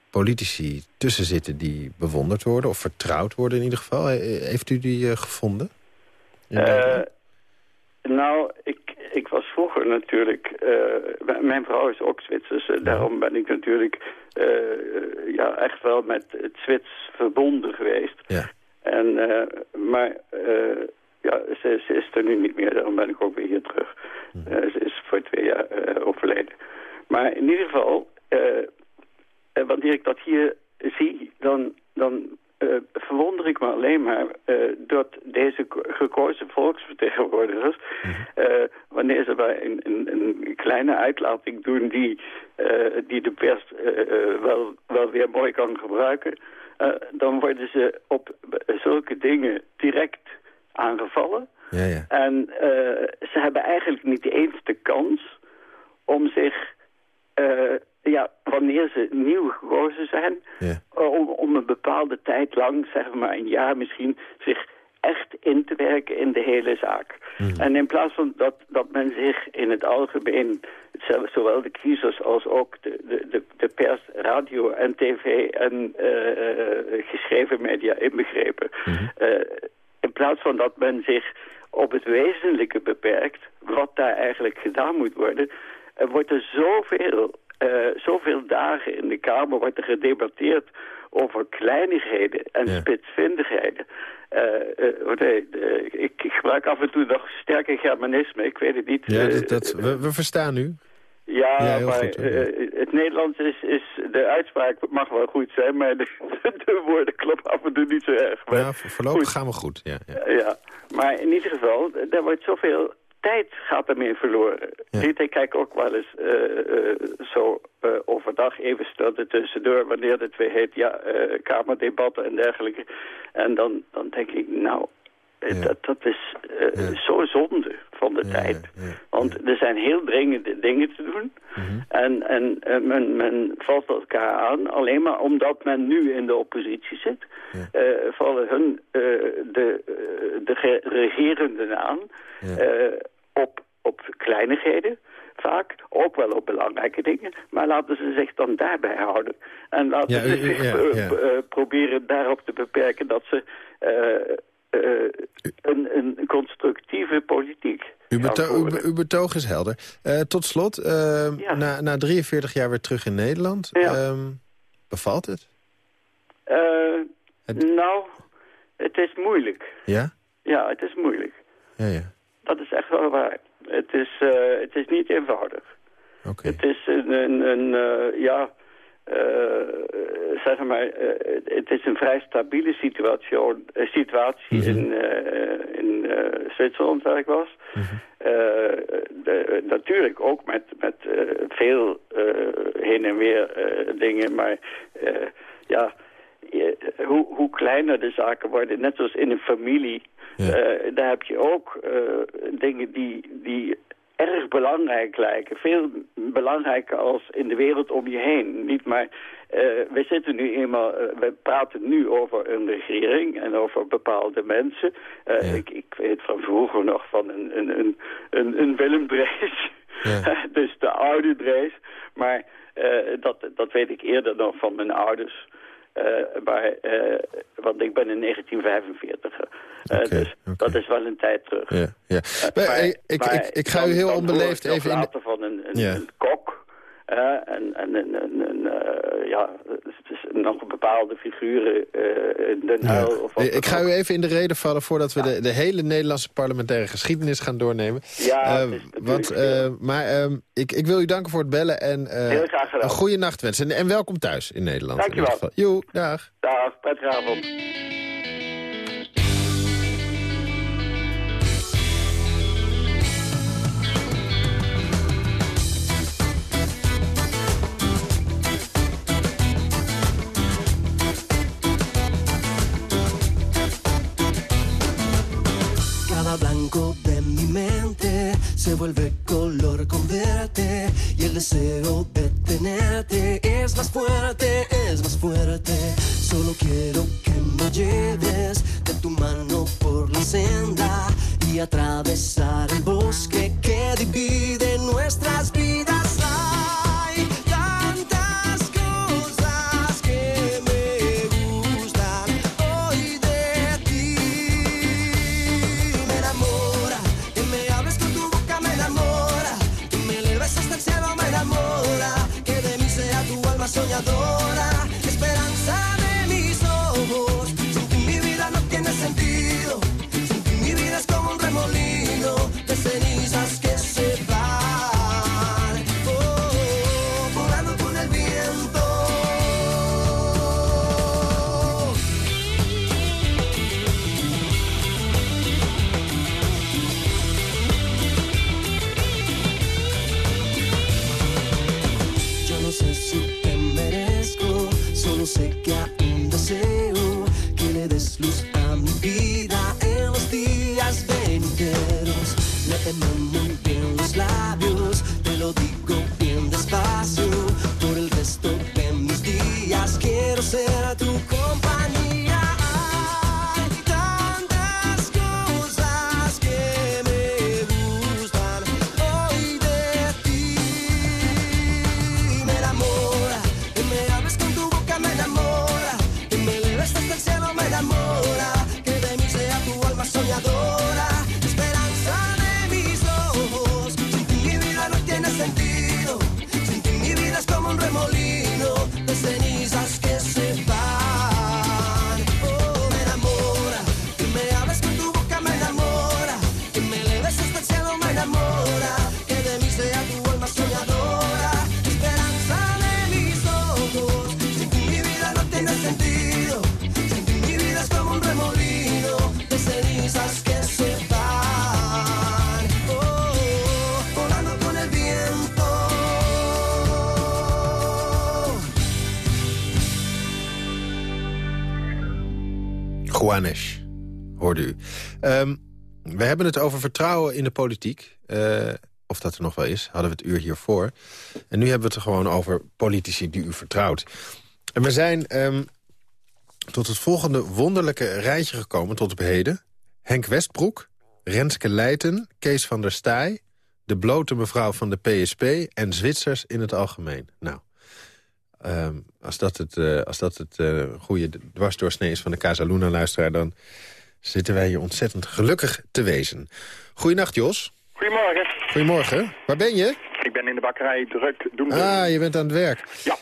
S3: politici tussen zitten... die bewonderd worden of vertrouwd worden in ieder geval. Heeft u die gevonden?
S9: nou, ik, ik was vroeger natuurlijk... mijn vrouw is ook Zwitsers. Daarom ben ik natuurlijk ja, echt wel met het Zwits verbonden geweest.
S3: Ja.
S9: En, uh, maar uh, ja, ze, ze, is er nu niet meer, daarom ben ik ook weer hier terug. Uh, ze is voor twee jaar overleden. Maar in ieder geval, wanneer ik dat hier zie, dan, dan verwonder ik me alleen maar dat deze gekozen volksvertegenwoordigers, wanneer ze bij een, een, een, kleine uitlating doen die, die de pers wel, wel weer mooi kan gebruiken, uh, dan worden ze op zulke dingen direct aangevallen.
S3: Ja, ja.
S9: En uh, ze hebben eigenlijk niet eens de kans om zich, uh, ja, wanneer ze nieuw gekozen zijn,
S3: ja.
S9: om, om een bepaalde tijd lang, zeg maar een jaar misschien, zich echt in te werken in de hele zaak.
S3: Mm.
S9: En in plaats van dat, dat men zich in het algemeen, zowel de kiezers als ook de, de, de pers, radio en tv en uh, geschreven media inbegrepen.
S3: Mm.
S9: Uh, in plaats van dat men zich op het wezenlijke beperkt, wat daar eigenlijk gedaan moet worden, er wordt er zoveel, zoveel dagen in de Kamer wordt er gedebatteerd over kleinigheden en
S3: Ja.
S9: spitsvindigheden. Uh, uh, nee, uh, ik, ik gebruik af en toe nog sterke Germanisme, ik weet het niet.
S3: Ja,
S9: Eh,
S3: dat, dat, we, we verstaan u.
S9: ja, maar
S3: goed,
S9: eh, het Nederlands is, is... De uitspraak mag wel goed zijn, maar de, [laughs] de woorden kloppen af en toe niet zo erg. Maar,
S3: Ja, vo- voorlopig
S9: goed.
S3: gaan we goed. Ja, ja.
S9: Ja, maar in ieder geval, er wordt zoveel tijd gaat ermee verloren.
S3: Ja.
S9: Ik kijk ook wel eens eh, eh, zo eh, overdag even stil tussendoor... wanneer het weer heet, ja, kamerdebatten en dergelijke. En dan, dan denk ik, nou,
S3: Ja.
S9: dat, dat is
S3: Ja.
S9: zo zonde van de tijd. Want er zijn heel dringende dingen te doen.
S3: Mhm.
S9: En, en men, men valt elkaar aan, alleen maar omdat men nu in de oppositie zit. Vallen hun de, de ge- regerenden aan
S3: Ja.
S9: Op, op kleinigheden. Vaak, ook wel op belangrijke dingen. Maar laten ze zich dan daarbij houden. En laten
S3: Ja,
S9: ze
S3: u- u-
S9: zich
S3: ja,
S9: eh,
S3: ja.
S9: eh, proberen daarop te beperken dat ze eh, een, een constructieve politiek
S3: beto uw betoog is helder. Tot slot, na, na 43 jaar weer terug in Nederland. Ehm, bevalt het? Het-
S9: Nou, het is moeilijk.
S3: Ja?
S9: Ja, het is moeilijk.
S3: Ja, ja.
S9: Dat is echt wel waar. Het is, eh, het is niet eenvoudig. Het is een, een, een eh, ja, eh, zeg maar, het is een vrij stabiele situatie, situatie
S3: Mhm.
S9: in, in Zwitserland waar ik was.
S3: Mhm.
S9: De- natuurlijk ook met, met veel heen en weer dingen, maar eh, ja, hoe, hoe kleiner de zaken worden, net zoals in een familie,
S3: Ja.
S9: eh, daar heb je ook eh, dingen die, die erg belangrijk lijken. Veel belangrijker als in de wereld om je heen. Niet maar we zitten nu eenmaal, we praten nu over een regering en over bepaalde mensen. ik, ik weet van vroeger nog van een, een, een, een, een Willem Drees, ja. [laughs] dus de oude Drees. Maar dat, dat weet ik eerder nog van mijn ouders. Maar, want ik ben in 1945. Okay, dus dat is wel een tijd terug.
S3: Ja, ja. Maar, ik, ik, ik, ik, ga u heel onbeleefd even in...
S9: De... van een, een, een kok en, en, en, ja, het is nog bepaalde figuren uh, in Den. Ja. Of
S3: ik ga u even in de reden vallen voordat we de, de hele Nederlandse parlementaire geschiedenis gaan doornemen.
S9: Ja,
S3: uh, want, Maar ehm, ik, ik wil u danken voor het bellen en
S9: Heel graag gedaan.
S3: een goede nacht wensen. En, en welkom thuis in Nederland.
S9: Dankjewel.
S3: Jo, dag.
S9: Dag, prettige avond.
S10: De mi mente se vuelve color con verte y el deseo de tenerte es más fuerte, es más fuerte. Solo quiero que me lleves de tu mano por la senda y atravesar el bosque que divide nuestras vidas. soñadora.
S3: Juanes, hoorde u. Um, we hebben het over vertrouwen in de politiek. Uh, of dat er nog wel is, hadden we het uur hiervoor. En nu hebben we het gewoon over politici die u vertrouwt. En we zijn um, tot het volgende wonderlijke rijtje gekomen tot op heden. Henk Westbroek, Renske Leijten, Kees van der Staaij... de blote mevrouw van de PSP en Zwitsers in het algemeen. Nou, um, als dat het, uh, als dat het uh, goede dwarsdoorsnee is van de Casaluna-luisteraar... dan zitten wij hier ontzettend gelukkig te wezen. Goedenacht, Jos.
S11: Goedemorgen.
S3: Goedemorgen. Waar ben je?
S11: Ik ben in de bakkerij druk doen.
S3: Ah, je bent aan het werk.
S11: Ja.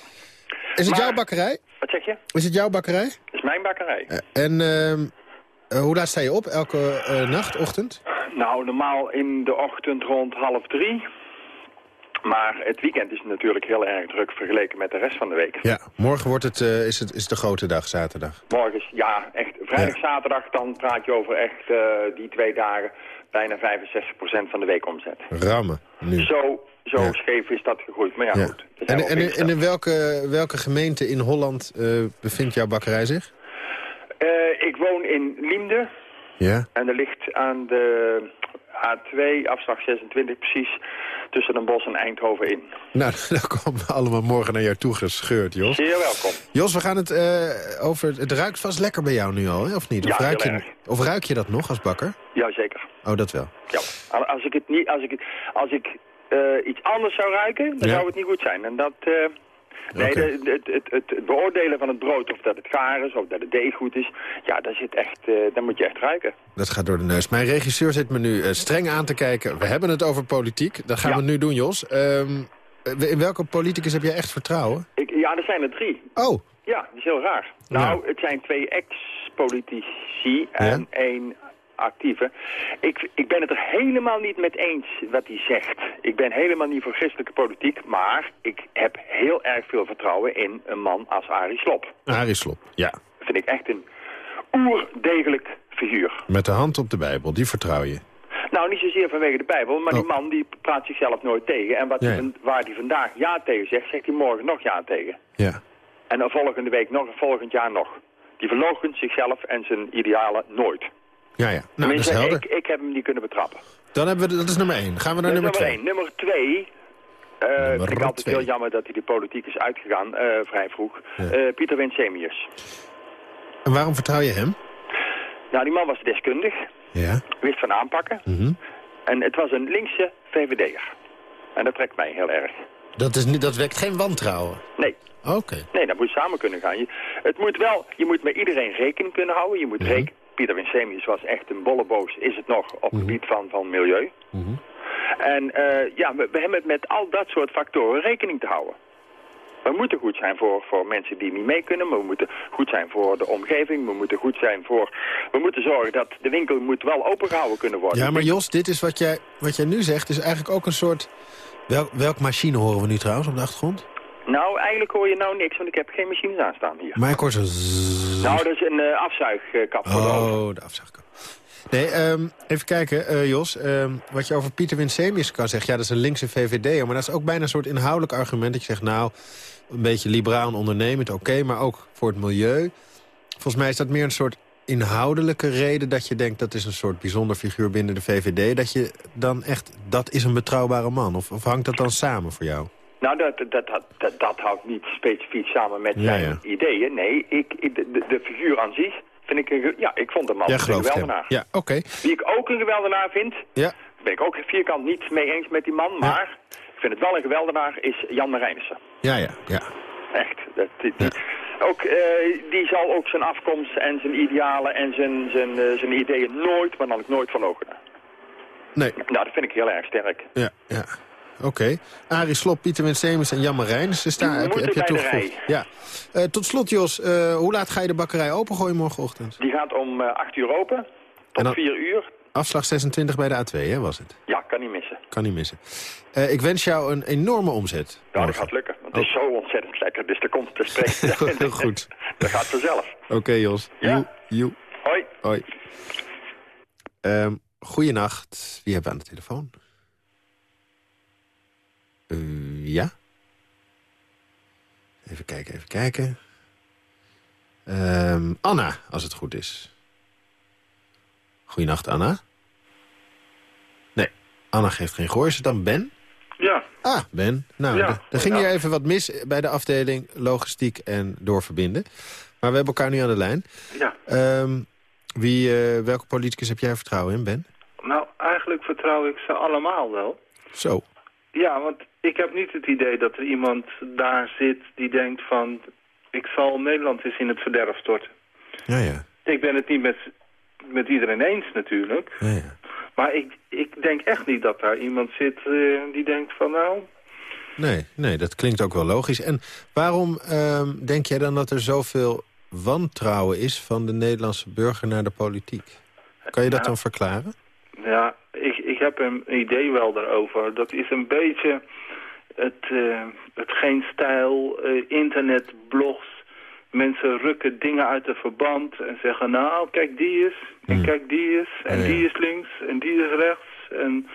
S3: Is het jouw bakkerij?
S11: Wat zeg je?
S3: Is het jouw bakkerij?
S11: Het is mijn bakkerij. Uh,
S3: en uh, hoe laat sta je op? Elke nacht, ochtend?
S11: Nou, normaal in de ochtend rond half drie. Maar het weekend is natuurlijk heel erg druk vergeleken met de rest van de week.
S3: Ja, morgen wordt het, uh, is, het, is de grote dag, zaterdag.
S11: Morgen is, ja, echt vrijdag, ja. zaterdag, dan praat je over echt uh, die twee dagen bijna 65% van de weekomzet.
S3: Rammen, nu.
S11: Zo, zo ja. scheef is dat gegroeid, maar ja, ja. goed.
S3: En, en, en, in welke, welke gemeente in Holland uh, bevindt jouw bakkerij zich?
S11: ik woon in Liemde.
S3: Ja.
S11: En er ligt aan de A2, afslag 26 precies tussen Den Bosch en Eindhoven in.
S3: Nou, [laughs] dan komen we allemaal morgen naar jou toe gescheurd, Jos.
S11: Zeer welkom.
S3: Jos, we gaan het eh, over... Het ruikt vast lekker bij jou nu al, hè, of niet? Of,
S11: Ja,
S3: ruik je, of ruik je dat nog als bakker?
S11: Jazeker.
S3: Oh, dat wel.
S11: Ja. Als ik het niet, als ik, als ik eh, iets anders zou ruiken, dan
S3: Ja.
S11: zou het niet goed zijn. En dat, eh, nee, de- het, het, het, het beoordelen van het brood, of dat het gaar is, of dat het deeg goed is, ja, daar zit echt, eh dan moet je echt ruiken.
S3: Dat gaat door de neus. Mijn regisseur zit me nu eh, streng aan te kijken. We hebben het over politiek. Dat gaan
S11: Ja.
S3: we nu doen, Jos. Ehm, eh, in welke politicus heb jij echt vertrouwen?
S11: Ik, ja, er zijn er drie.
S3: Oh,
S11: Ja, dat is heel raar. Nou, het zijn twee ex-politici en één actieve. Ik, ik ben het er helemaal niet met eens wat hij zegt. Ik ben helemaal niet voor christelijke politiek, maar ik heb heel erg veel vertrouwen in een man als Arie Slob.
S3: Arie Slob. Ja.
S11: Dat vind ik echt een oerdegelijk figuur.
S3: Met de hand op de Bijbel, die vertrouw je.
S11: Nou, niet zozeer vanwege de Bijbel, maar die
S3: Oh.
S11: man die praat zichzelf nooit tegen. En wat
S3: Nee.
S11: waar hij vandaag ja tegen zegt, zegt hij morgen nog ja tegen.
S3: Ja.
S11: En dan volgende week nog en volgend jaar nog. Die verloochent zichzelf en zijn idealen nooit.
S3: Ja, ja. Nou, dat is helder.
S11: ik, ik heb hem niet kunnen betrappen.
S3: Dan hebben we, dat is nummer één. Gaan we naar nummer twee.
S11: één. Nummer twee... eh
S3: Nummer
S11: vind ik altijd heel jammer dat hij de politiek is uitgegaan, eh, vrij vroeg. Eh, Pieter Winsemius.
S3: En waarom vertrouw je hem?
S11: Nou, die man was deskundig,
S3: Ja.
S11: wist van aanpakken.
S3: Mhm.
S11: En het was een linkse VVD'er. En dat trekt mij heel erg.
S3: dat, is niet, dat wekt geen wantrouwen.
S11: Nee,
S3: Oké.
S11: nee, dat moet samen kunnen gaan. Je, het moet wel, je moet met iedereen rekening kunnen houden. Je moet
S3: Mhm.
S11: reken- Pieter Winsemius was echt een bolleboos, is het nog, op het gebied van, van milieu.
S3: Mhm.
S11: En eh, ja, we, we hebben het met al dat soort factoren rekening te houden. We moeten goed zijn voor, voor mensen die niet mee kunnen, maar we moeten goed zijn voor de omgeving. We moeten goed zijn voor... We moeten zorgen dat de winkel moet wel opengehouden kunnen worden.
S3: Ja, maar Jos, dit is wat jij, wat jij nu zegt, is eigenlijk ook een soort... Wel, welk machine horen we nu trouwens op de achtergrond?
S11: Nou, eigenlijk hoor je nou niks, want ik heb geen machines aanstaan hier.
S3: Maar ik hoor zo... zzzz.
S11: Nou, dat is een eh, afzuigkap voor de.
S3: Oh, de afzuigkap. Nee, ehm, even kijken, eh, Jos. ehm, wat je over Pieter Winsemius kan zeggen... ja, dat is een linkse VVD, maar dat is ook bijna een soort inhoudelijk argument... dat je zegt, nou, een beetje liberaal en ondernemend, oké... maar ook voor het milieu. Volgens mij is dat meer een soort inhoudelijke reden... dat je denkt, dat is een soort bijzonder figuur binnen de VVD... dat je dan echt, dat is een betrouwbare man. Of, of hangt dat dan samen voor jou?
S11: Nou, dat, dat, dat, dat, houdt niet specifiek samen met zijn ideeën. Nee, ik, de, figuur aan zich vind ik... Een, ja, ik vond hem altijd een geweldenaar.
S3: Ja, oké.
S11: Wie ik ook een geweldenaar vind...
S3: Ja.
S11: ben ik ook vierkant niet mee eens met die man. Maar ik vind het wel een geweldenaar, is Jan Marijnissen.
S3: Ja, ja, ja.
S11: Echt. Dat, die, die- ook, eh, die zal ook zijn afkomst en zijn idealen en zijn, zijn, eh, zijn ideeën nooit, maar dan ook nooit verloochenen.
S3: Nee.
S11: Nou, dat vind ik heel erg sterk.
S3: Ja, ja. Oké. Arie Slop, Pieter Winsemius en Jan Marijnissen staan.
S11: Die
S3: Heb, je- heb je toegevoegd? Ja. Eh, tot slot, Jos. eh, hoe laat ga je de bakkerij opengooien morgenochtend?
S11: Die gaat om eh, 8 uur open,
S3: En
S11: tot
S3: dan-
S11: 4 uur.
S3: Afslag 26 bij de A2, hè, was het?
S11: Ja, kan niet missen.
S3: Kan niet missen. Ik wens jou een enorme omzet.
S11: Ja, dat gaat lukken. Want het is zo ontzettend lekker, dus er komt te spreken. [laughs] [laughs]
S3: Heel goed.
S11: dat gaat vanzelf.
S3: Oké, Jos.
S11: Ja.
S3: Joe.
S11: Hoi.
S3: Hoi. Ehm goeienacht. Wie hebben we aan de telefoon? Eh, ja? Even kijken, even kijken. Ehm, Anna, als het goed is. Goeienacht, Anna. Nee, Anna geeft geen gehoor. Is het dan Ben?
S12: Ja,
S3: Ah, Ben. Nou,
S12: Ja,
S3: er ging hier even wat mis bij de afdeling logistiek en doorverbinden. Maar we hebben elkaar nu aan de lijn.
S12: ja.
S3: Ehm, wie, eh, welke politicus heb jij vertrouwen in, Ben?
S12: Nou, eigenlijk vertrouw ik ze allemaal wel.
S3: Zo.
S12: Ja, want ik heb niet het idee dat er iemand daar zit die denkt van... ik zal Nederland eens in het verderf storten.
S3: Ja, ja.
S12: Ik ben het niet met, met iedereen eens natuurlijk.
S3: ja, ja.
S12: Maar ik, ik denk echt niet dat daar iemand zit eh, die denkt van nou...
S3: Nee, nee, dat klinkt ook wel logisch. En waarom ehm, denk jij dan dat er zoveel wantrouwen is... van de Nederlandse burger naar de politiek? Kan je dat
S12: Ja.
S3: dan verklaren?
S12: Ja, ik, ik heb een idee wel daarover. Dat is een beetje het, eh, het geen stijl, eh, internetblogs. Mensen rukken dingen uit de verband en zeggen... nou, kijk die is, en
S3: Hmm.
S12: kijk die is, en
S3: Ja, ja.
S12: die is links, en die is rechts. En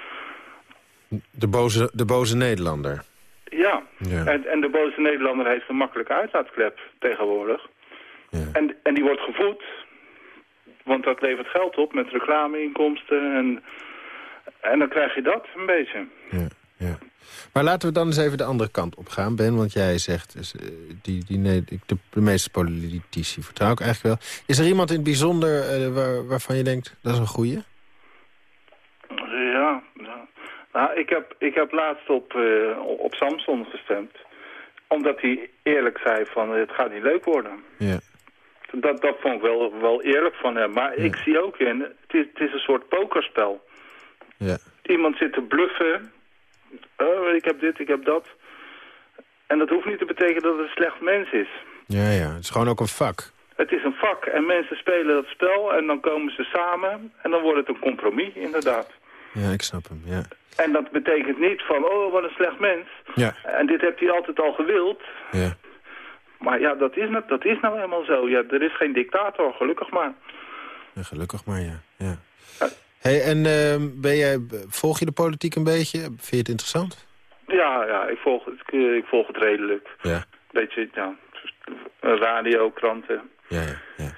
S3: De boze, de boze Nederlander.
S12: ja,
S3: Ja.
S12: En, en de boze Nederlander heeft een makkelijke uitlaatklep tegenwoordig.
S3: Ja.
S12: En, en die wordt gevoed, want dat levert geld op met reclameinkomsten. En, en dan krijg je dat een beetje.
S3: Ja. Maar laten we dan eens even de andere kant op gaan, Ben. Want jij zegt, dus, eh, die, die, nee, de, de meeste politici vertrouw ik eigenlijk wel. Is er iemand in het bijzonder eh, waar, waarvan je denkt, dat is een goeie?
S12: Ja, ja. Nou, ik heb, ik heb laatst op, eh, op Samson gestemd. Omdat hij eerlijk zei van het gaat niet leuk worden.
S3: Ja.
S12: Dat, dat vond ik wel, wel eerlijk van hem. Maar ik zie ook in, het is, het is een soort pokerspel.
S3: Ja.
S12: Iemand zit te bluffen. Oh, ik heb dit, ik heb dat. En dat hoeft niet te betekenen dat het een slecht mens is.
S3: Ja, ja. Het is gewoon ook een vak.
S12: Het is een vak en mensen spelen dat spel en dan komen ze samen. En dan wordt het een compromis, inderdaad.
S3: Ja, ik snap hem, ja.
S12: En dat betekent niet van, oh, wat een slecht mens.
S3: Ja.
S12: En dit heeft hij altijd al gewild.
S3: Ja.
S12: Maar ja, dat is, nou- dat is nou helemaal zo. Ja, er is geen dictator, gelukkig maar.
S3: Ja, gelukkig maar, ja. ja. Hey, en ehm, ben jij, volg je de politiek een beetje? Vind je het interessant?
S12: Ja, ja, ik volg het, ik, ik volg het redelijk.
S3: Ja.
S12: Beetje, ja, radio, kranten.
S3: Ja, ja.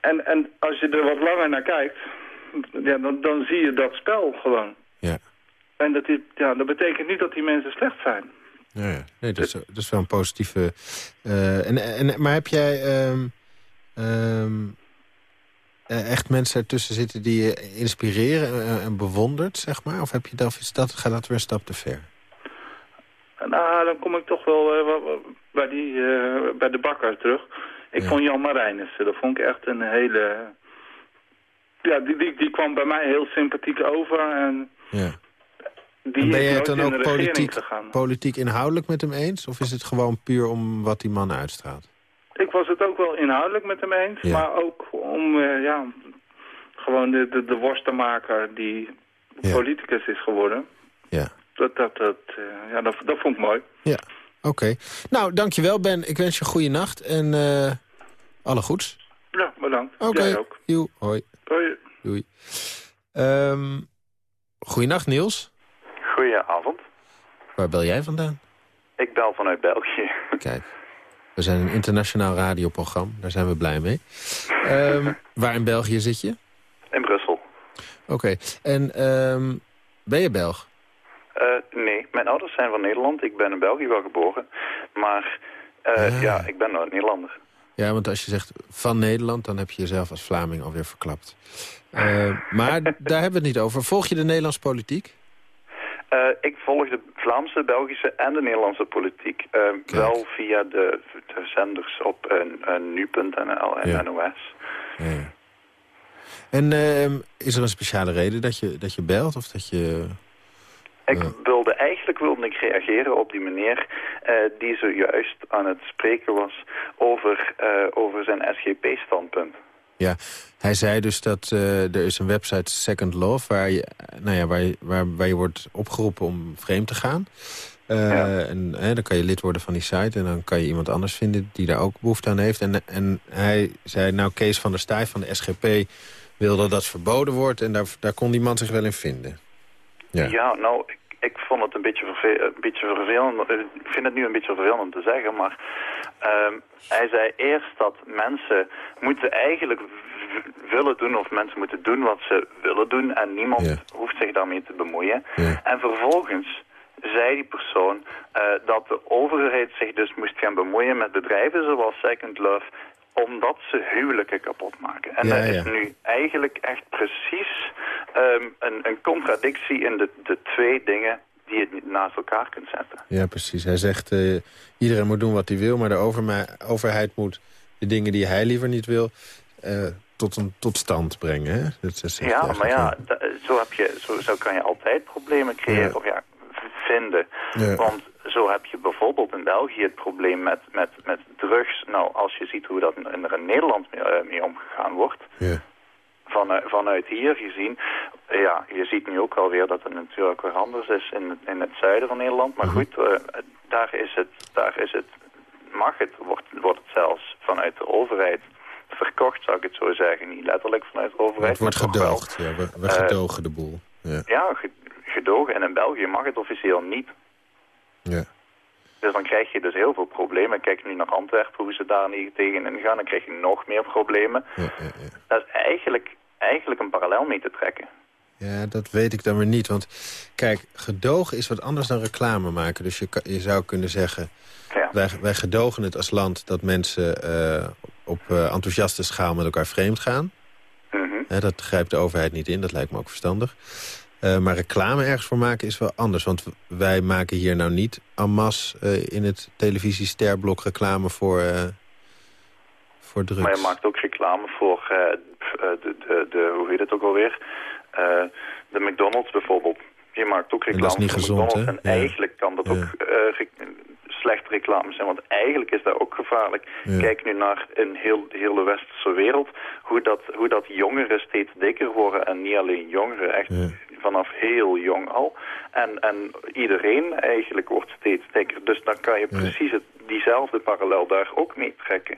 S12: En, en als je er wat langer naar kijkt, ja, dan, dan zie je dat spel gewoon.
S3: Ja.
S12: En dat, is, ja, dat betekent niet dat die mensen slecht zijn.
S3: Ja, ja. Nee, dat is, dat is wel een positieve... eh, en, en, maar heb jij ehm, ehm, eh, echt mensen ertussen zitten die je inspireren en, en bewondert, zeg maar? Of heb je dat, is dat, gaat dat weer een stap te ver?
S12: Nou, dan kom ik toch wel eh, bij, die, eh, bij de bakker terug. Ik vond Jan Marijnissen, dat vond ik echt een hele... Ja, die, die, die kwam bij mij heel sympathiek over en
S3: Ja.
S12: die
S3: en ben je het dan ook politiek, politiek inhoudelijk met hem eens? Of is het gewoon puur om wat die man uitstraalt?
S12: Ik was het ook wel inhoudelijk met hem eens,
S3: Ja.
S12: maar ook om, eh, ja, gewoon de, de, de worstenmaker die politicus is geworden.
S3: Ja.
S12: Dat, dat, dat, eh, ja, dat, dat vond ik mooi.
S3: Ja, oké. Nou, dankjewel Ben. Ik wens je een goede nacht en eh, alle goeds.
S12: Ja, bedankt.
S3: Oké,
S12: Jij ook.
S3: Joe, hoi.
S12: Hoi.
S3: Doei. Um, goeienacht Niels.
S13: Goedenavond.
S3: Waar bel jij vandaan?
S13: Ik bel vanuit België.
S3: Kijk, we zijn een internationaal radioprogramma. Daar zijn we blij mee. Um, waar in België zit je?
S13: In Brussel.
S3: Oké, en um, ben je Belg?
S13: Uh, nee, mijn ouders zijn van Nederland. Ik ben in België wel geboren. Maar uh, ah. ja, ik ben nooit Nederlander.
S3: Ja, want als je zegt van Nederland, dan heb je jezelf als Vlaming alweer verklapt. Uh, maar [laughs] daar hebben we het niet over. Volg je de Nederlandse politiek?
S13: Uh, ik volg de Vlaamse, Belgische en de Nederlandse politiek. Uh, wel via de, de, zenders op uh, nu.nl en
S3: ja.
S13: NOS.
S3: Ja. En ehm, is er een speciale reden dat je, dat je belt of dat je...
S13: Ik wilde eigenlijk wilde ik reageren op die meneer uh, die zojuist aan het spreken was over, uh, over zijn SGP-standpunt.
S3: Ja, hij zei dus dat uh, er is een website Second Love waar je, nou ja, waar, je, waar, waar je wordt opgeroepen om vreemd te gaan. Ja. En dan kan je lid worden van die site en dan kan je iemand anders vinden die daar ook behoefte aan heeft. En, en hij zei, nou Kees van der Staaij van de SGP wilde dat verboden wordt en daar, daar kon die man zich wel in vinden.
S13: Ja, ja nou, ik, vond het een beetje, een beetje vervelend. Ik vind het nu een beetje vervelend om te zeggen, maar uh, hij zei eerst dat mensen moeten eigenlijk willen doen of mensen moeten doen wat ze willen doen en niemand
S3: ja.
S13: hoeft zich daarmee te bemoeien.
S3: Ja.
S13: En vervolgens zei die persoon uh, dat de overheid zich dus moest gaan bemoeien met bedrijven zoals Second Love omdat ze huwelijken kapot maken. En
S3: ja,
S13: dat is
S3: ja.
S13: nu eigenlijk echt precies um, een, een, contradictie in de, de twee dingen die je naast elkaar kunt zetten.
S3: Ja, precies. Hij zegt, uh, iedereen moet doen wat hij wil... maar de overheid moet de dingen die hij liever niet wil... Uh, tot, een, tot stand brengen. Hè? Dat is
S13: ja, maar ja, zo, heb je, zo, zo kan je altijd problemen creëren ja. of ja, vinden.
S3: Ja.
S13: Want zo heb je bijvoorbeeld in België het probleem met, met, met drugs. Nou, als je ziet hoe dat in, er in Nederland mee, uh, mee omgegaan wordt...
S3: Ja.
S13: Vanuit, vanuit hier gezien, ja, je ziet nu ook alweer dat het natuurlijk weer anders is in, in het zuiden van Nederland. Maar goed, uh, daar is het, daar is het, mag het, wordt, wordt het zelfs vanuit de overheid verkocht, zou ik het zo zeggen. Niet letterlijk vanuit de overheid.
S3: Het wordt gedoogd, ja, we, we gedogen de boel. Ja,
S13: ja gedogen. En in België mag het officieel niet.
S3: Ja.
S13: Dus dan krijg je dus heel veel problemen. Kijk nu naar Antwerpen, hoe ze daar niet tegen ingaan. Dan krijg je nog meer problemen.
S3: Ja, ja, ja.
S13: Dat is eigenlijk, eigenlijk een parallel mee te trekken.
S3: Ja, dat weet ik dan weer niet. Want kijk, gedogen is wat anders dan reclame maken. Dus je, je zou kunnen zeggen... Wij, wij gedogen het als land dat mensen uh, op uh, enthousiaste schaal met elkaar vreemd gaan. Mm -hmm. dat grijpt de overheid niet in, dat lijkt me ook verstandig. Uh, maar reclame ergens voor maken is wel anders. Want wij maken hier nou niet en masse in het televisiesterblok reclame voor, voor drugs.
S13: Maar je maakt ook reclame voor de, de, de, hoe heet het ook alweer? Uh, de McDonald's bijvoorbeeld. Je maakt ook reclame voor
S3: gezond,
S13: McDonald's. En eigenlijk kan dat ook uh, slechte reclame zijn. Want eigenlijk is dat ook gevaarlijk. Kijk nu naar in heel, de westerse wereld. Hoe dat, hoe dat jongeren steeds dikker worden. En niet alleen jongeren, echt vanaf heel jong al. En, en iedereen eigenlijk wordt steeds dikker. Dus dan kan je precies het, diezelfde parallel daar ook mee trekken.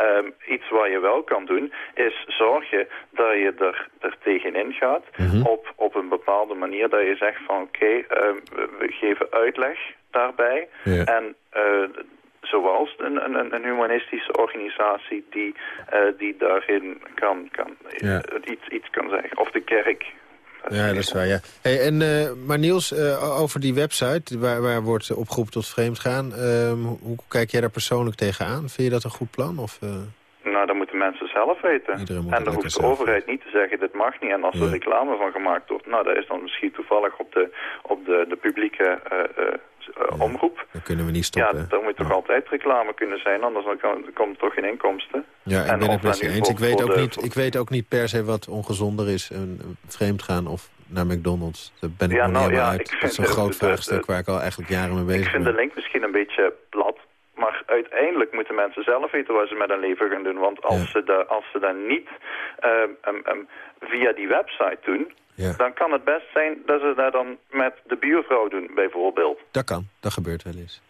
S13: Um, iets wat je wel kan doen, is zorgen dat je er, er tegenin gaat
S3: Mhm.
S13: op, op een bepaalde manier. Dat je zegt van oké, um, we, geven uitleg daarbij.
S3: Ja.
S13: En uh, zoals een, een, een, humanistische organisatie die, uh, die daarin kan, kan
S3: Ja.
S13: uh, iets, iets kan zeggen. Of de kerk.
S3: Ja, dat is waar, ja. Hey, en, uh, maar Niels, uh, over die website waar, waar wordt opgeroepen tot vreemdgaan... Uh, hoe kijk jij daar persoonlijk tegenaan? Vind je dat een goed plan? Of, uh...
S13: Nou, zelf weten. En dan hoeft de overheid niet te zeggen, dit mag niet. En als er reclame van gemaakt wordt, nou, dat is dan misschien toevallig op de, op de, de publieke uh, uh, omroep.
S3: Dan kunnen we niet stoppen.
S13: Ja, dan moet toch altijd reclame kunnen zijn, anders dan kan, komt er toch geen inkomsten.
S3: Ja, ik
S13: En
S3: ben het met je
S13: nu
S3: eens. Ik weet, ook
S13: de-
S3: niet, ik weet ook niet per se wat ongezonder is. Een, vreemd gaan of naar McDonald's. Daar ben ik
S13: Ja,
S3: nog
S13: nou,
S3: niet helemaal
S13: ja,
S3: uit. Dat is [laughs] een groot vraagstuk waar ik al eigenlijk jaren mee bezig
S13: Ik vind
S3: ben.
S13: de link misschien een beetje plat. Maar uiteindelijk moeten mensen zelf weten wat ze met hun leven gaan doen. Want als, ze, dat, als ze dat niet ehm, ehm, ehm, via die website doen...
S3: Ja.
S13: dan kan het best zijn dat ze dat dan met de buurvrouw doen, bijvoorbeeld.
S3: Dat kan, dat gebeurt wel eens.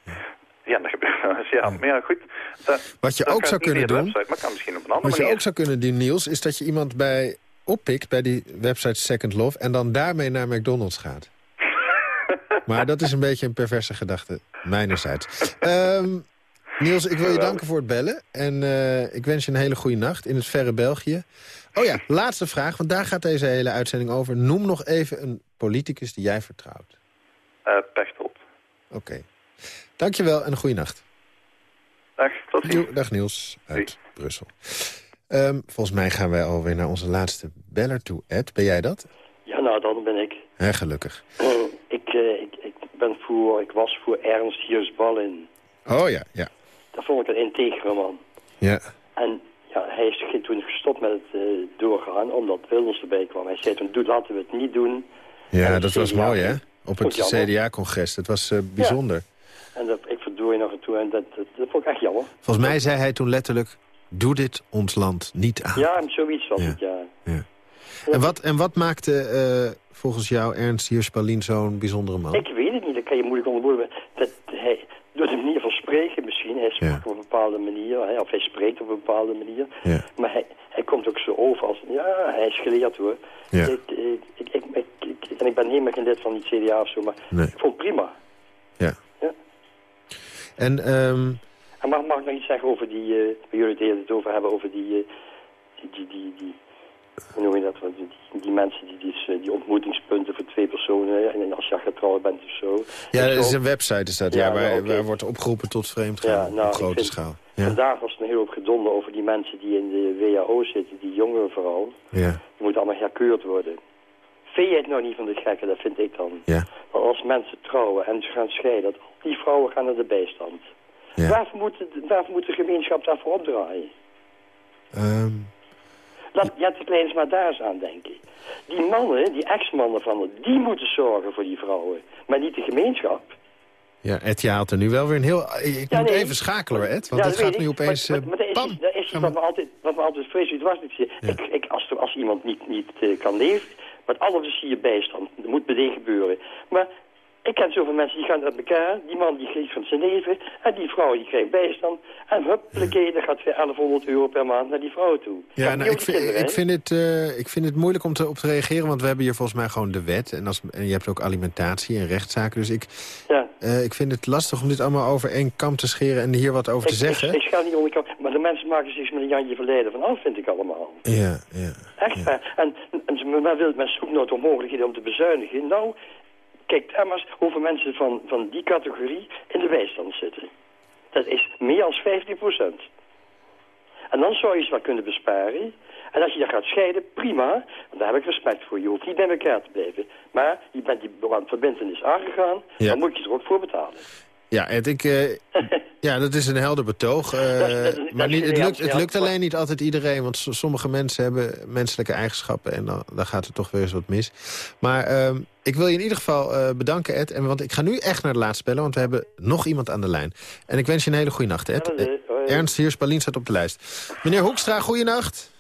S13: Ja, dat gebeurt wel eens, ja. Maar ja, goed. Dat,
S3: Wat je ook zou kunnen doen-
S13: Website, maar kan misschien op een andere
S3: Wat je ook zou kunnen doen, Niels, is dat je iemand bij oppikt... bij die website Second Love en dan daarmee naar McDonald's gaat. [laughs] maar dat is een beetje een perverse gedachte, mijnerzijds. [laughs] Ehm Niels, ik wil je danken voor het bellen. En eh, ik wens je een hele goede nacht in het verre België. Oh ja, laatste vraag, want daar gaat deze hele uitzending over. Noem nog even een politicus die jij vertrouwt.
S13: Eh Pechtold.
S3: Oké. Dankjewel en een goede nacht.
S13: Dag, tot ziens.
S3: Dag Niels uit Brussel. Ehm, volgens mij gaan wij alweer naar onze laatste beller toe. Ed, ben jij dat?
S14: Ja, nou, dat ben ik.
S3: Hè, gelukkig. [clears throat]
S14: ik, eh, ik, ik, ben voor, ik was voor Ernst Hiers Ballin.
S3: Oh ja, ja.
S14: Dat vond ik een integere man.
S3: Ja,
S14: En ja, hij is toen gestopt met het eh, doorgaan, omdat Wilders erbij kwam. Hij zei toen, doe, laten we het niet doen.
S3: ja dat was mooi, hè? Op het? CDA-congres. Dat was eh, bijzonder.
S14: En dat, ik verdorie nog en toe en dat, dat, dat vond ik echt jammer.
S3: Volgens mij zei hij toen letterlijk... doe dit ons land niet aan.
S14: Ja, zoiets was
S3: Ja.
S14: het, ja.
S3: Ja. En, wat, en wat maakte eh, volgens jou Ernst Hiers-Spalin zo'n bijzondere man?
S14: Ik weet het niet, dat kan je moeilijk onderwoorden. Dat hij, door de manier van spreken misschien, hij sprak op een bepaalde manier, hè, of hij spreekt op een bepaalde manier.
S3: Ja.
S14: Maar hij, hij komt ook zo over als, ja, hij is geleerd hoor.
S3: Ja.
S14: Ik, ik, ik, ik, en ik ben helemaal geen lid van die CDA of zo, maar
S3: Nee.
S14: ik vond het prima.
S3: Ja.
S14: Ja.
S3: En ehm,
S14: En mag, mag ik nog iets zeggen over die, eh waar jullie het over hebben, over die, eh, die, die, die, die, hoe noem je dat, die, die, mensen, die, die, die ontmoetingspunten voor twee personen, en als je getrouwd bent of zo.
S3: ja, er is een website is dat, ja,
S14: Ja,
S3: waar,
S14: nou,
S3: waar wordt opgeroepen tot vreemdgaan
S14: Ja, nou,
S3: op grote
S14: vind-
S3: schaal. Ja.
S14: Vandaag was er een heel hoop gedonder over die mensen die in de WHO zitten, die jongeren vooral.
S3: Ja.
S14: Die moeten allemaal herkeurd worden. Vind jij het nou niet van de gekken, dat vind ik dan.
S3: Ja.
S14: Want als mensen trouwen en ze gaan scheiden, dat die vrouwen gaan naar de bijstand.
S3: Ja.
S14: Waarvoor, moet de, waarvoor moet de gemeenschap daarvoor opdraaien?
S3: Ehm,
S14: Laat Jette Kleins maar daar eens aan denken. Die mannen, die ex-mannen van haar, die moeten zorgen voor die vrouwen. Maar niet de gemeenschap.
S3: ja, Ed, je haalt er nu wel weer een heel... Ik
S14: Ja,
S3: moet
S14: nee.
S3: even schakelen hoor, Ed, want
S14: Ja, dat
S3: gaat nu opeens...
S14: Maar,
S3: eh,
S14: maar, maar is, iets- dat is iets wat me altijd, wat me altijd vreselijk dwars zit. Ik, ik, als, er- als iemand niet, niet eh, kan leven, met alle zie je bijstand. Dat moet meteen gebeuren. Maar Ik ken zoveel mensen die gaan uit elkaar. Die man die geeft van zijn neven. En die vrouw die krijgt bijstand. En huppakee, dan gaat weer 1100 euro per maand naar die vrouw toe.
S3: Ja, nou, ik, vind,
S14: kinderen,
S3: ik, vind het, eh, ik vind het moeilijk om te, op te reageren, want we hebben hier volgens mij gewoon de wet. En, als, en je hebt ook alimentatie en rechtszaken. Dus ik,
S14: Ja.
S3: eh, ik vind het lastig om dit allemaal over één kam te scheren en hier wat over te zeggen.
S14: ik, ik ga niet onderkant. Maar de mensen maken zich met een Jantje Verleden van af, vind ik allemaal.
S3: Ja, ja.
S14: Echt waar. En, en men, wil, men zoekt nou toch mogelijkheden om te bezuinigen. Nou, kijk immers hoeveel mensen van, van die categorie in de bijstand zitten. Dat is meer dan 15 procent. En dan zou je ze wat kunnen besparen. En als je dat gaat scheiden, prima. Want daar heb ik respect voor. Je hoeft niet bij elkaar te blijven. Maar je bent die verbindenis aangegaan.
S3: Ja.
S14: Dan moet je er ook voor betalen.
S3: Ja, en ik, eh, ja, dat is een helder betoog. [laughs] eh, maar niet, het, lukt, het lukt alleen niet altijd iedereen. Want so- sommige mensen hebben menselijke eigenschappen. En dan, dan gaat er toch weer eens wat mis. Maar ehm, ik wil je in ieder geval eh, bedanken, Ed. En, want ik ga nu echt naar de laatste bellen. Want we hebben nog iemand aan de lijn. En ik wens je een hele goede nacht, Ed. Ernst Heers-Palien staat op de lijst. Meneer Hoekstra, goeienacht.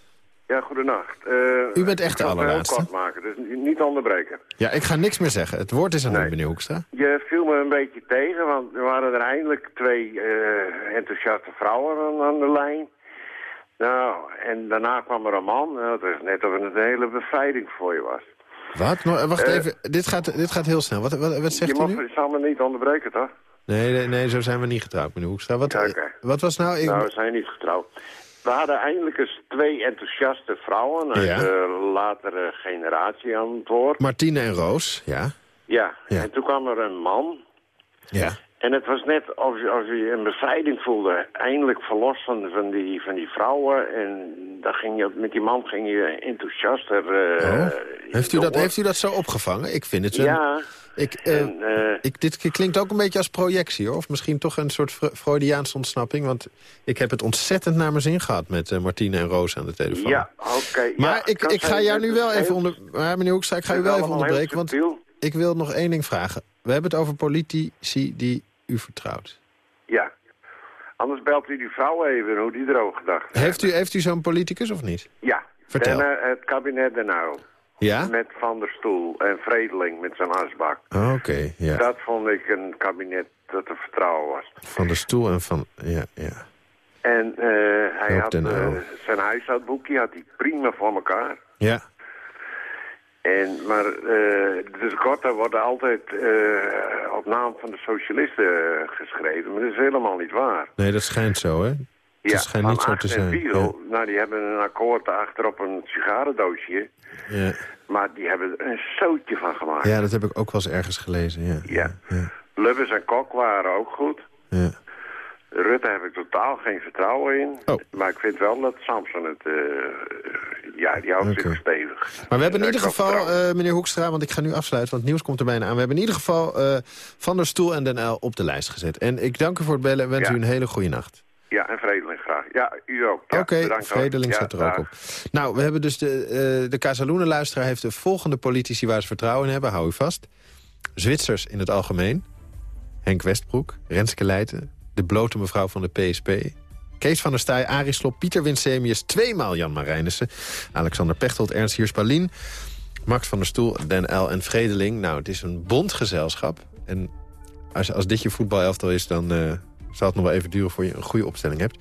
S15: Ja, goedenacht. Uh,
S3: U bent echt de
S15: ik
S3: allerlaatste.
S15: kort maken, dus niet onderbreken.
S3: Ja, ik ga niks meer zeggen. Het woord is aan u, meneer Hoekstra.
S15: Je viel me een beetje tegen, want er waren er eindelijk twee eh, enthousiaste vrouwen aan, aan de lijn. Nou, en daarna kwam er een man. Nou, het is net of het een hele bevrijding voor je was.
S3: Wat? Nou, wacht
S15: Eh,
S3: even. Dit gaat, dit gaat heel snel. Wat, wat, wat zegt
S15: je
S3: u
S15: mag,
S3: nu?
S15: je zal me niet onderbreken, toch?
S3: Nee, nee, nee, zo zijn we niet getrouwd, meneer Hoekstra. Wat,
S15: Ja,
S3: wat was nou... Ik,
S15: Nou, we zijn niet getrouwd. We hadden eindelijk eens twee enthousiaste vrouwen uit
S3: Ja.
S15: de latere generatie aan het woord.
S3: Martine en Roos, ja.
S15: Ja.
S3: Ja.
S15: en toen kwam er een man.
S3: Ja.
S15: En het was net je, of je een bevrijding voelde. Eindelijk verlost van, van, die, van die vrouwen. En dan ging je, met die man ging je enthousiaster... eh,
S3: Oh. Heeft, u dat, heeft u dat zo opgevangen? Ik vind het een...
S15: Ja.
S3: Ik, eh,
S15: En, eh,
S3: ik, dit klinkt ook een beetje als projectie, hoor. Of misschien toch een soort Fre- Freudiaanse ontsnapping. Want ik heb het ontzettend naar mijn zin gehad met Martine en Roos aan de telefoon.
S15: ja, oké.
S3: Maar
S15: Ja,
S3: ik, ik ga jou nu wel even onder... Maar meneer Hoekstra, ik ga u wel even onderbreken. Want ik wil nog één ding vragen. We hebben het over politici die u vertrouwt.
S15: Ja. Anders belt u die vrouw even hoe die erover gedacht
S3: Heeft u, heeft u zo'n politicus of niet?
S15: Ja.
S3: Vertel.
S15: En, eh, het kabinet Den Uyl.
S3: Ja?
S15: Met Van der Stoel en Vredeling met zijn asbak.
S3: Oh, Oké, ja.
S15: Dat vond ik een kabinet dat te vertrouwen was.
S3: Van de stoel en van... Ja, ja.
S15: En eh, hij
S3: Joop
S15: had
S3: Uyl.
S15: zijn huishoudboekje had hij prima voor elkaar.
S3: Ja.
S15: En, maar eh, de tekorten worden altijd eh, op naam van de socialisten eh, geschreven. Maar dat is helemaal niet waar.
S3: Nee, dat schijnt zo, hè?
S15: Ja,
S3: het schijnt niet zo te zijn.
S15: Wiel, nou, die hebben een akkoord achter op een sigarendoosje.
S3: Ja.
S15: Maar die hebben er een zootje van gemaakt.
S3: ja, dat heb ik ook wel eens ergens gelezen, ja.
S15: Ja. Lubbers en Kok waren ook goed.
S3: Ja.
S15: Rutte heb ik totaal geen vertrouwen in.
S3: Oh.
S15: Maar ik vind wel dat Samson het... ja, die houdt zich stevig.
S3: Maar we hebben in ieder geval, eh, meneer Hoekstra, want ik ga nu afsluiten, want het nieuws komt er bijna aan. We hebben in ieder geval eh, Van der Stoel en Den Uyl op de lijst gezet. En ik dank u voor het bellen en wens
S15: Ja.
S3: u een hele goede nacht.
S15: Ja, en Vredeling graag. Ja, u ook. Ja,
S3: Oké,
S15: hoor.
S3: Vredeling
S15: Ja,
S3: staat er ook op. Nou, we hebben dus de, eh de Casaluna-luisteraar heeft de volgende politici waar ze vertrouwen in hebben. Hou u vast. Zwitsers in het algemeen. Henk Westbroek, Renske Leijten, de blote mevrouw van de PSP... Kees van der Staaij, Arie Slob, Pieter Winsemius... tweemaal Jan Marijnissen, Alexander Pechtold, Ernst Hierspalien... Max van der Stoel, Den L en Vredeling. Nou, het is een bond gezelschap. En als, als dit je voetbalelftal is, dan eh, zal het nog wel even duren... voor je een goede opstelling hebt.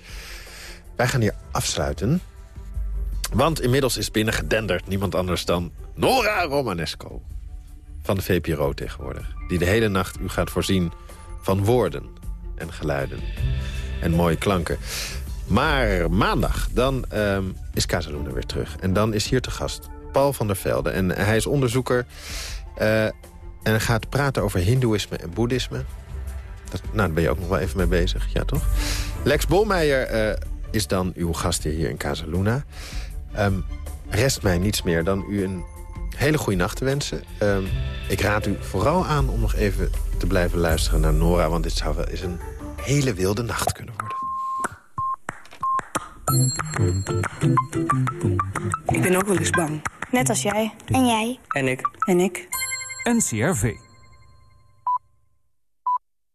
S3: Wij gaan hier afsluiten. Want inmiddels is binnengedenderd niemand anders dan Nora Romanesco. Van de VPRO tegenwoordig. Die de hele nacht u gaat voorzien van woorden en geluiden. En mooie klanken. Maar maandag, dan ehm, is Casaluna weer terug. En dan is hier te gast Paul van der Velde. En hij is onderzoeker. eh, en gaat praten over hindoeïsme en boeddhisme. Dat, nou, daar ben je ook nog wel even mee bezig. Ja, toch? Lex Bolmeijer eh, is dan uw gastheer hier in Casaluna. Ehm, rest mij niets meer dan u een hele goede nacht te wensen. Ehm, ik raad u vooral aan om nog even te blijven luisteren naar Nora... want dit zou wel eens een hele wilde nacht kunnen worden.
S16: Ik ben ook wel eens bang.
S17: Net als jij. En jij.
S16: En ik. En ik.
S18: NCRV.